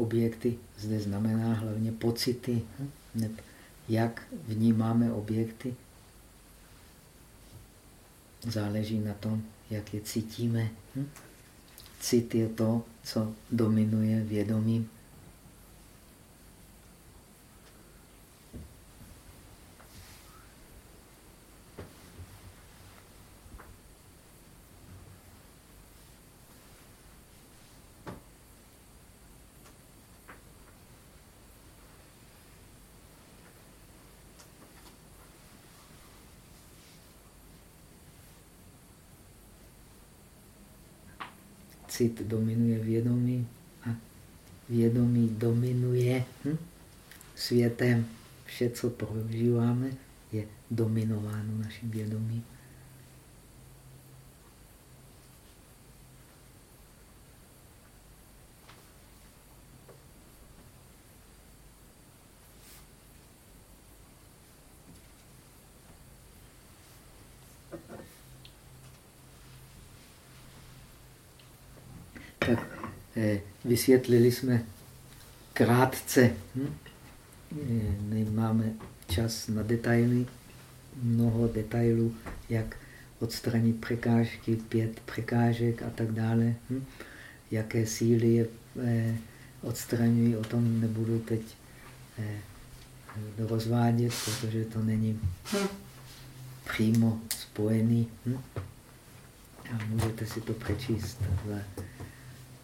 Objekty zde znamená hlavně pocity. Jak vnímáme objekty, záleží na tom, jak je cítíme. Cit je to, co dominuje vědomím. Cit dominuje vědomí a vědomí dominuje hm? světem. Vše, co prožíváme, je dominováno naším vědomím. Eh, vysvětlili jsme krátce. Hm? Eh, nemáme čas na detaily, mnoho detailů, jak odstranit překážky, pět překážek a tak dále. Hm? Jaké síly je eh, odstraňují, o tom nebudu teď rozvádět, protože to není přímo spojený. Hm? A můžete si to přečíst v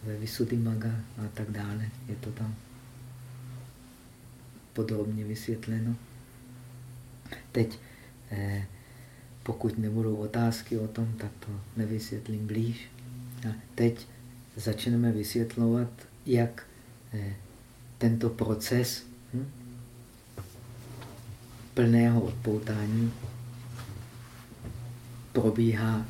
ve Visuddhimaga a tak dále. Je to tam podrobně vysvětleno. Teď eh, pokud nebudou otázky o tom, tak to nevysvětlím blíž. A teď začneme vysvětlovat, jak eh, tento proces hm, plného odpoutání probíhá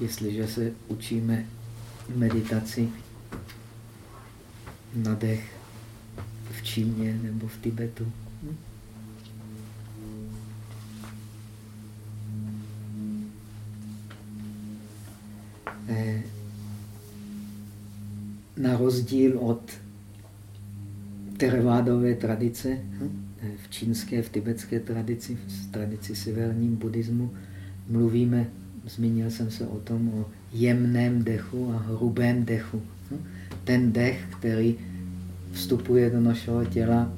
jestliže se učíme meditaci na dech v Číně nebo v Tibetu. Eh, na rozdíl od teravádové tradice, eh, v čínské, v tibetské tradici, v tradici severním buddhismu, mluvíme zmínil jsem se o tom, o jemném dechu a hrubém dechu. Hm? Ten dech, který vstupuje do našeho těla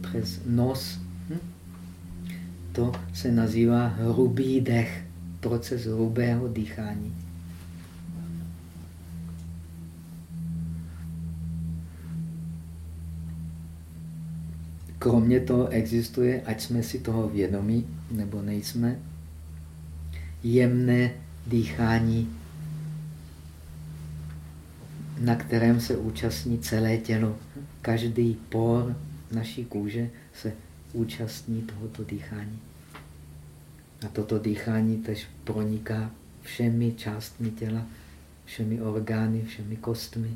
přes nos, hm? to se nazývá hrubý dech, proces hrubého dýchání. Kromě toho existuje, ať jsme si toho vědomí nebo nejsme, jemné dýchání, na kterém se účastní celé tělo. Každý por naší kůže se účastní tohoto dýchání. A toto dýchání tež proniká všemi částmi těla, všemi orgány, všemi kostmi.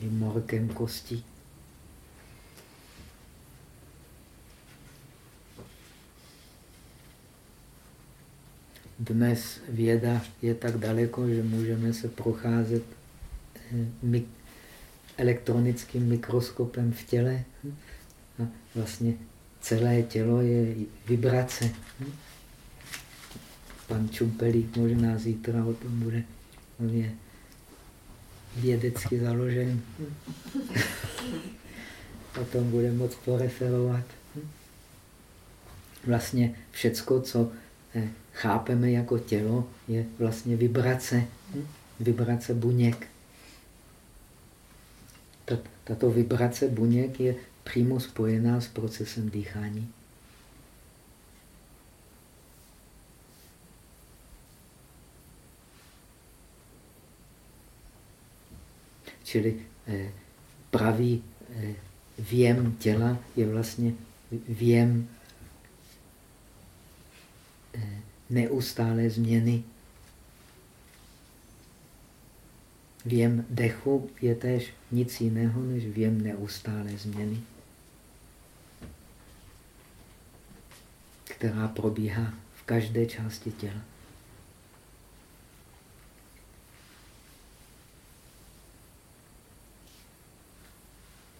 I morkem kostí. Dnes věda je tak daleko, že můžeme se procházet eh, elektronickým mikroskopem v těle. A vlastně celé tělo je vibrace. Pan Čumpelík možná zítra o tom bude. On je vědecky založen. o tom bude moc poreferovat. Vlastně všecko, co chápeme jako tělo, je vlastně vibrace. Hm? Vibrace buněk. Tato vibrace buněk je přímo spojená s procesem dýchání. Čili eh, pravý eh, věm těla je vlastně věm eh, neustálé změny. Věm dechu je též nic jiného, než věm neustálé změny, která probíhá v každé části těla.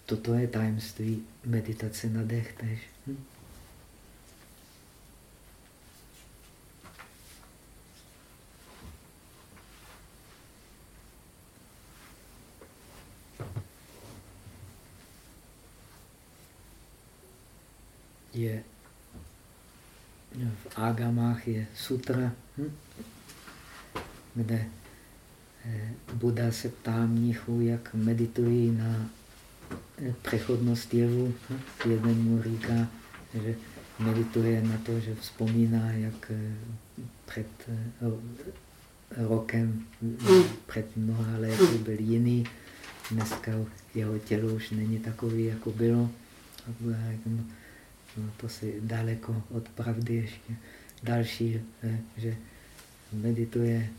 Toto je tajemství meditace na dech tež. Hm? Je v Agamách je sutra, hm? kde eh, Buda se ptá mnichů, jak meditují na eh, přechodnost jevu. Hm? Jeden mu říká, že medituje na to, že vzpomíná, jak eh, před rokem, před mnoha lety byl jiný. Dneska jeho tělo už není takový, jako bylo. A Buda řekl, No, to si daleko od pravdy ještě. Další, eh, že medituje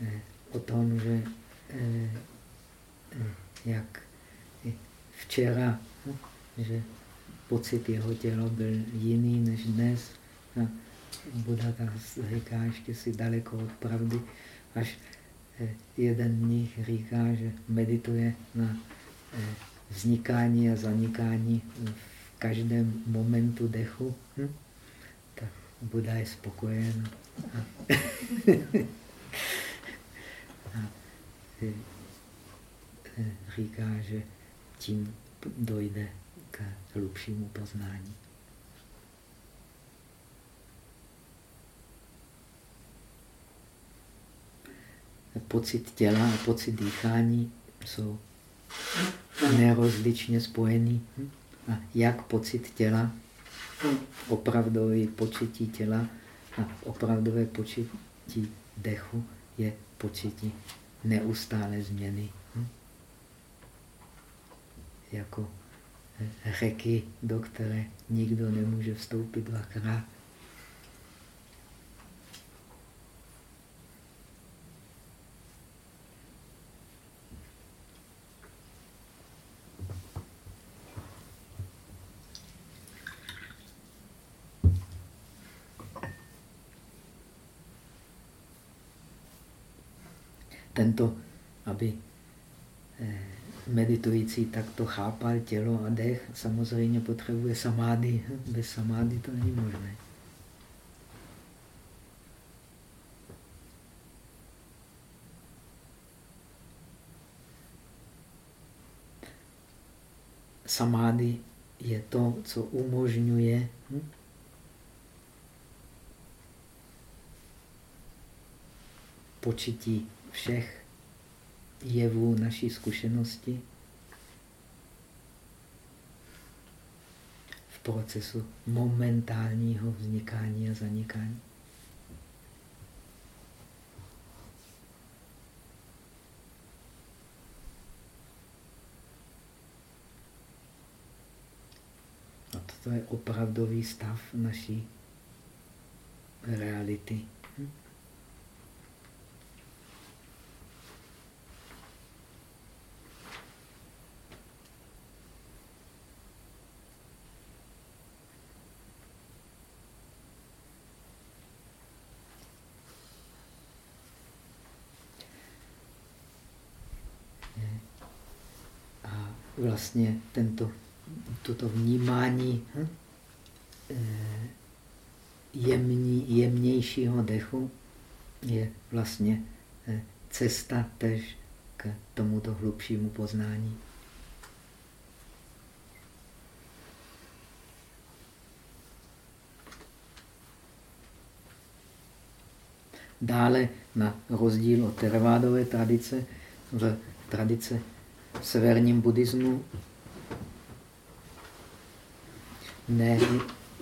eh, o tom, že eh, jak včera, že pocit jeho těla byl jiný než dnes. A Buda říká ještě si daleko od pravdy, až jeden z nich říká, že medituje na vznikání a zanikání v každém momentu dechu, hm? tak Buda je spokojen. A, a říká, že tím dojde k hlubšímu poznání. pocit těla a pocit dýchání jsou nerozličně spojený. A jak pocit těla, opravdové početí těla a opravdové početí dechu je početí neustále změny. Jako řeky, do které nikdo nemůže vstoupit dvakrát. Tento, aby eh, meditující takto chápal tělo a dech, samozřejmě potřebuje samády. Bez samády to není možné. Samády je to, co umožňuje hm? počití všech jevů naší zkušenosti v procesu momentálního vznikání a zanikání. A toto je opravdový stav naší reality. Hm? Vlastně tento, toto vnímání hm, eh, jemní, jemnějšího dechu je vlastně eh, cesta tež k tomuto hlubšímu poznání. Dále na rozdíl od teravádové tradice, v tradice v severním buddhismu ne,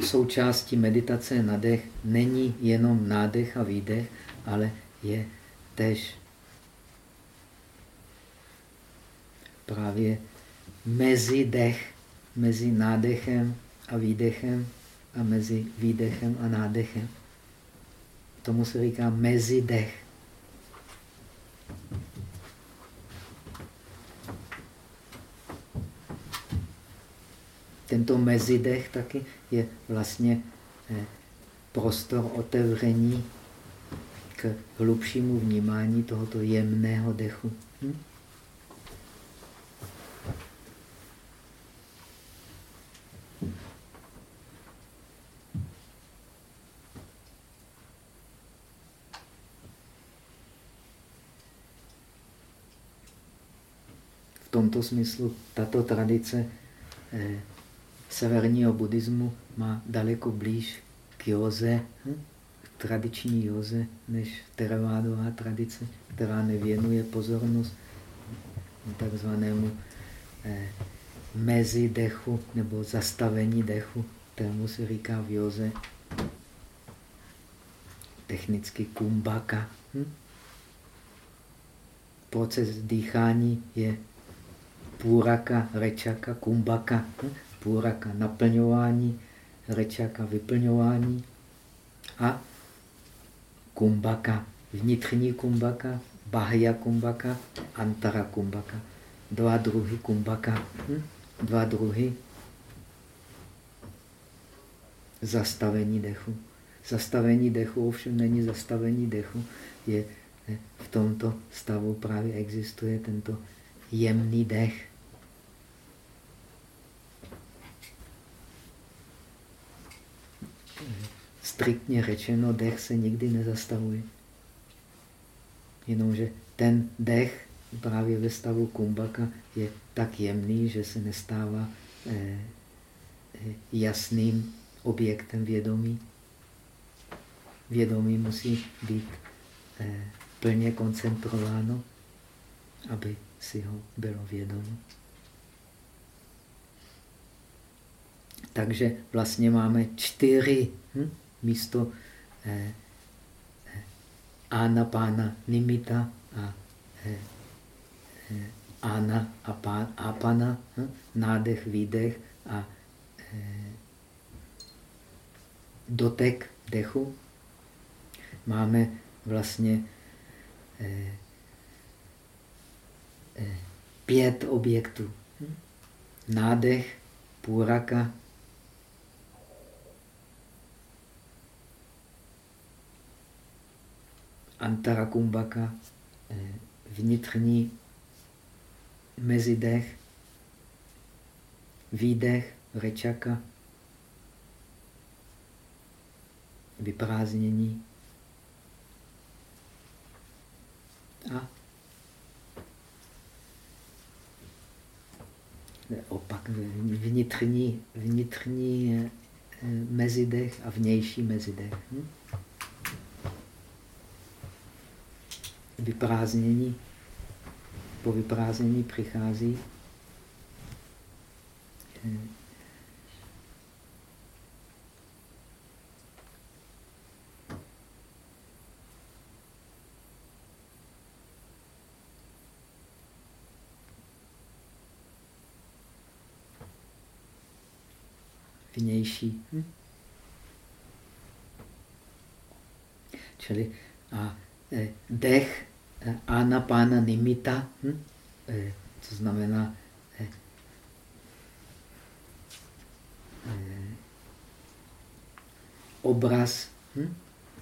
součástí meditace na dech není jenom nádech a výdech, ale je tež právě mezi dech, mezi nádechem a výdechem a mezi výdechem a nádechem. Tomu se říká mezidech. Tento mezidech taky je vlastně eh, prostor otevření k hlubšímu vnímání tohoto jemného dechu. Hm? V tomto smyslu tato tradice eh, severního buddhismu má daleko blíž k józe, hm? tradiční józe, než teravádová tradice, která nevěnuje pozornost takzvanému eh, mezi dechu nebo zastavení dechu, kterému se říká v józe technicky kumbaka. Hm? Proces dýchání je půraka, rečaka, kumbaka. Hm? Půraka naplňování, rečaka vyplňování a kumbaka, vnitřní kumbaka, bahya kumbaka, antara kumbaka. Dva druhy kumbaka, hm? dva druhy zastavení dechu. Zastavení dechu ovšem není zastavení dechu, je v tomto stavu právě existuje tento jemný dech. Striktně řečeno, dech se nikdy nezastavuje. Jenomže ten dech právě ve stavu kumbaka je tak jemný, že se nestává eh, eh, jasným objektem vědomí. Vědomí musí být eh, plně koncentrováno, aby si ho bylo vědomo. Takže vlastně máme čtyři hm? Místo eh, eh, anapána nimita a eh, eh, ana apana, hm? nádech, výdech a eh, dotek dechu. Máme vlastně eh, eh, pět objektů. Hm? Nádech, půraka, antarakumbaka, eh, vnitřní mezidech, výdech, rečaka, vyprázdnění a opak vnitřní, vnitřní eh, mezidech a vnější mezidech. Hm? Vyprázdnění, po vyprázdnění přichází vnější. Hm? Čili a dech anapána nimita, hm? eh, to znamená eh, eh, obraz hm?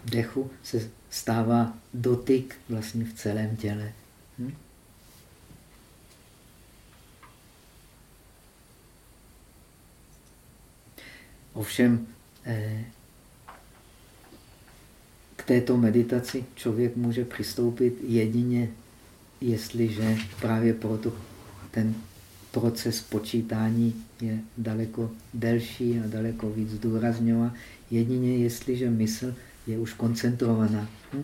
dechu se stává dotyk vlastně v celém těle. Hm? Ovšem eh, této meditaci člověk může přistoupit jedině, jestliže právě proto ten proces počítání je daleko delší a daleko víc zdůrazňová, jedině jestliže mysl je už koncentrovaná. Hm?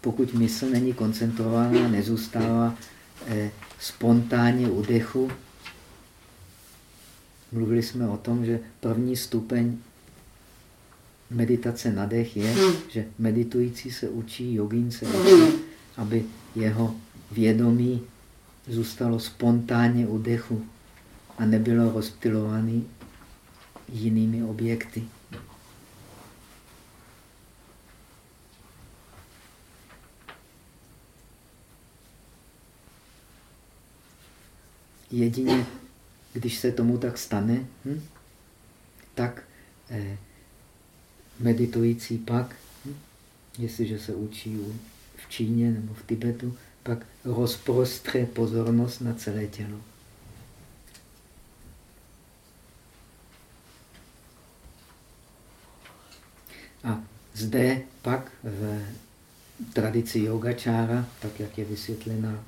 Pokud mysl není koncentrovaná, nezůstává eh, spontánně u dechu, mluvili jsme o tom, že první stupeň meditace na dech je, hmm. že meditující se učí, jogín se učí, hmm. aby jeho vědomí zůstalo spontánně u dechu a nebylo rozptilovaný jinými objekty. Jedině, když se tomu tak stane, hm, tak eh, meditující pak, hm, jestliže se učí v Číně nebo v Tibetu, pak rozprostře pozornost na celé tělo. A zde pak v tradici yogačára, tak jak je vysvětlena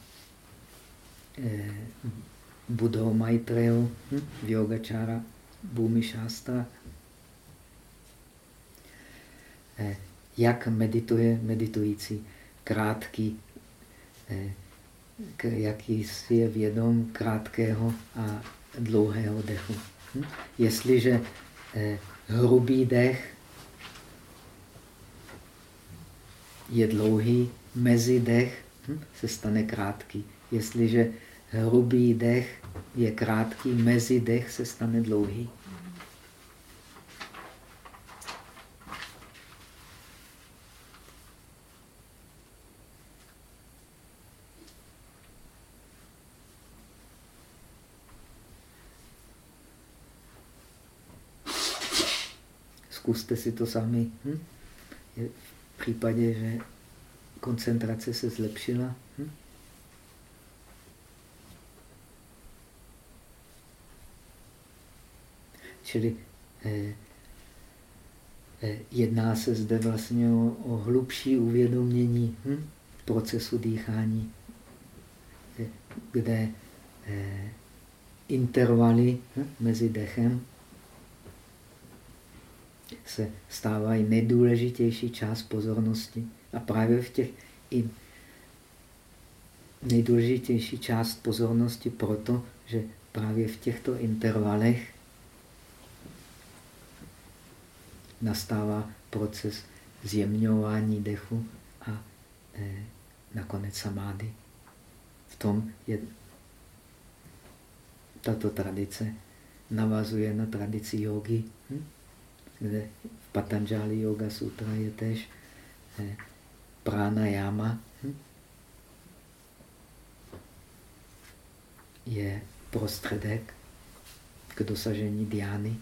eh, Budou Maitreyo hm, v yogačára Bhumi Shastra, jak medituje meditující. Krátký, eh, jaký si je vědom krátkého a dlouhého dechu. Hm? Jestliže eh, hrubý dech je dlouhý, mezi dech hm, se stane krátký. Jestliže hrubý dech je krátký, mezi dech se stane dlouhý. Zkuste si to sami. Hm? V případě, že koncentrace se zlepšila. Hm? Čili eh, eh, jedná se zde vlastně o, o hlubší uvědomění hm? procesu dýchání, kde eh, intervaly hm? mezi dechem se stávají nejdůležitější část pozornosti. A právě v těch i nejdůležitější část pozornosti proto, že právě v těchto intervalech nastává proces zjemňování dechu a eh, nakonec samády. V tom je tato tradice navazuje na tradici jogy? Kde v Patanjali Yoga Sutra je tež eh, pranayama, hm? je prostředek k dosažení diány.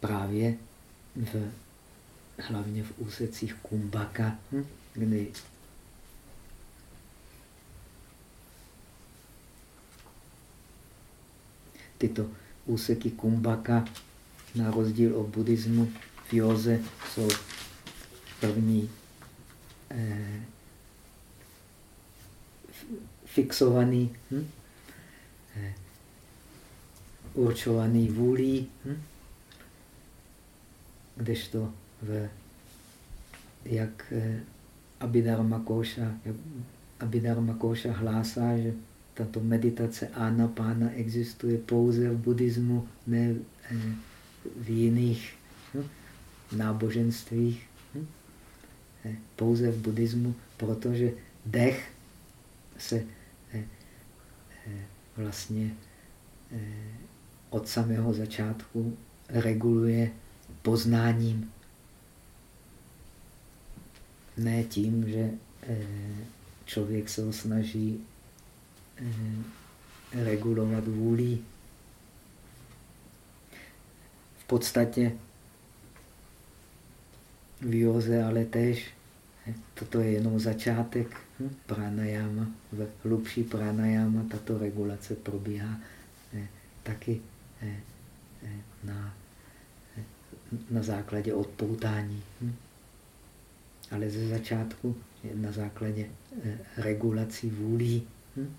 Právě v, hlavně v úsecích kumbaka, hm? kdy tyto úseky kumbaka, na rozdíl od buddhismu, v józe jsou první eh, fixovaný, hm? eh, určovaný vůlí, hm? kdežto v, jak eh, Abhidharma Koša, Abhidharma Koša hlásá, že tato meditace pána existuje pouze v buddhismu, ne eh, v jiných hm, náboženstvích. Hm, eh, pouze v buddhismu, protože dech se eh, vlastně od samého začátku reguluje poznáním. Ne tím, že člověk se ho snaží regulovat vůli. V podstatě v józe ale tež eh, toto je jenom začátek hm, pranayama. V hlubší pranayama tato regulace probíhá eh, taky na, na základě odpoutání. Hm. Ale ze začátku na základě regulací vůlí. Hm.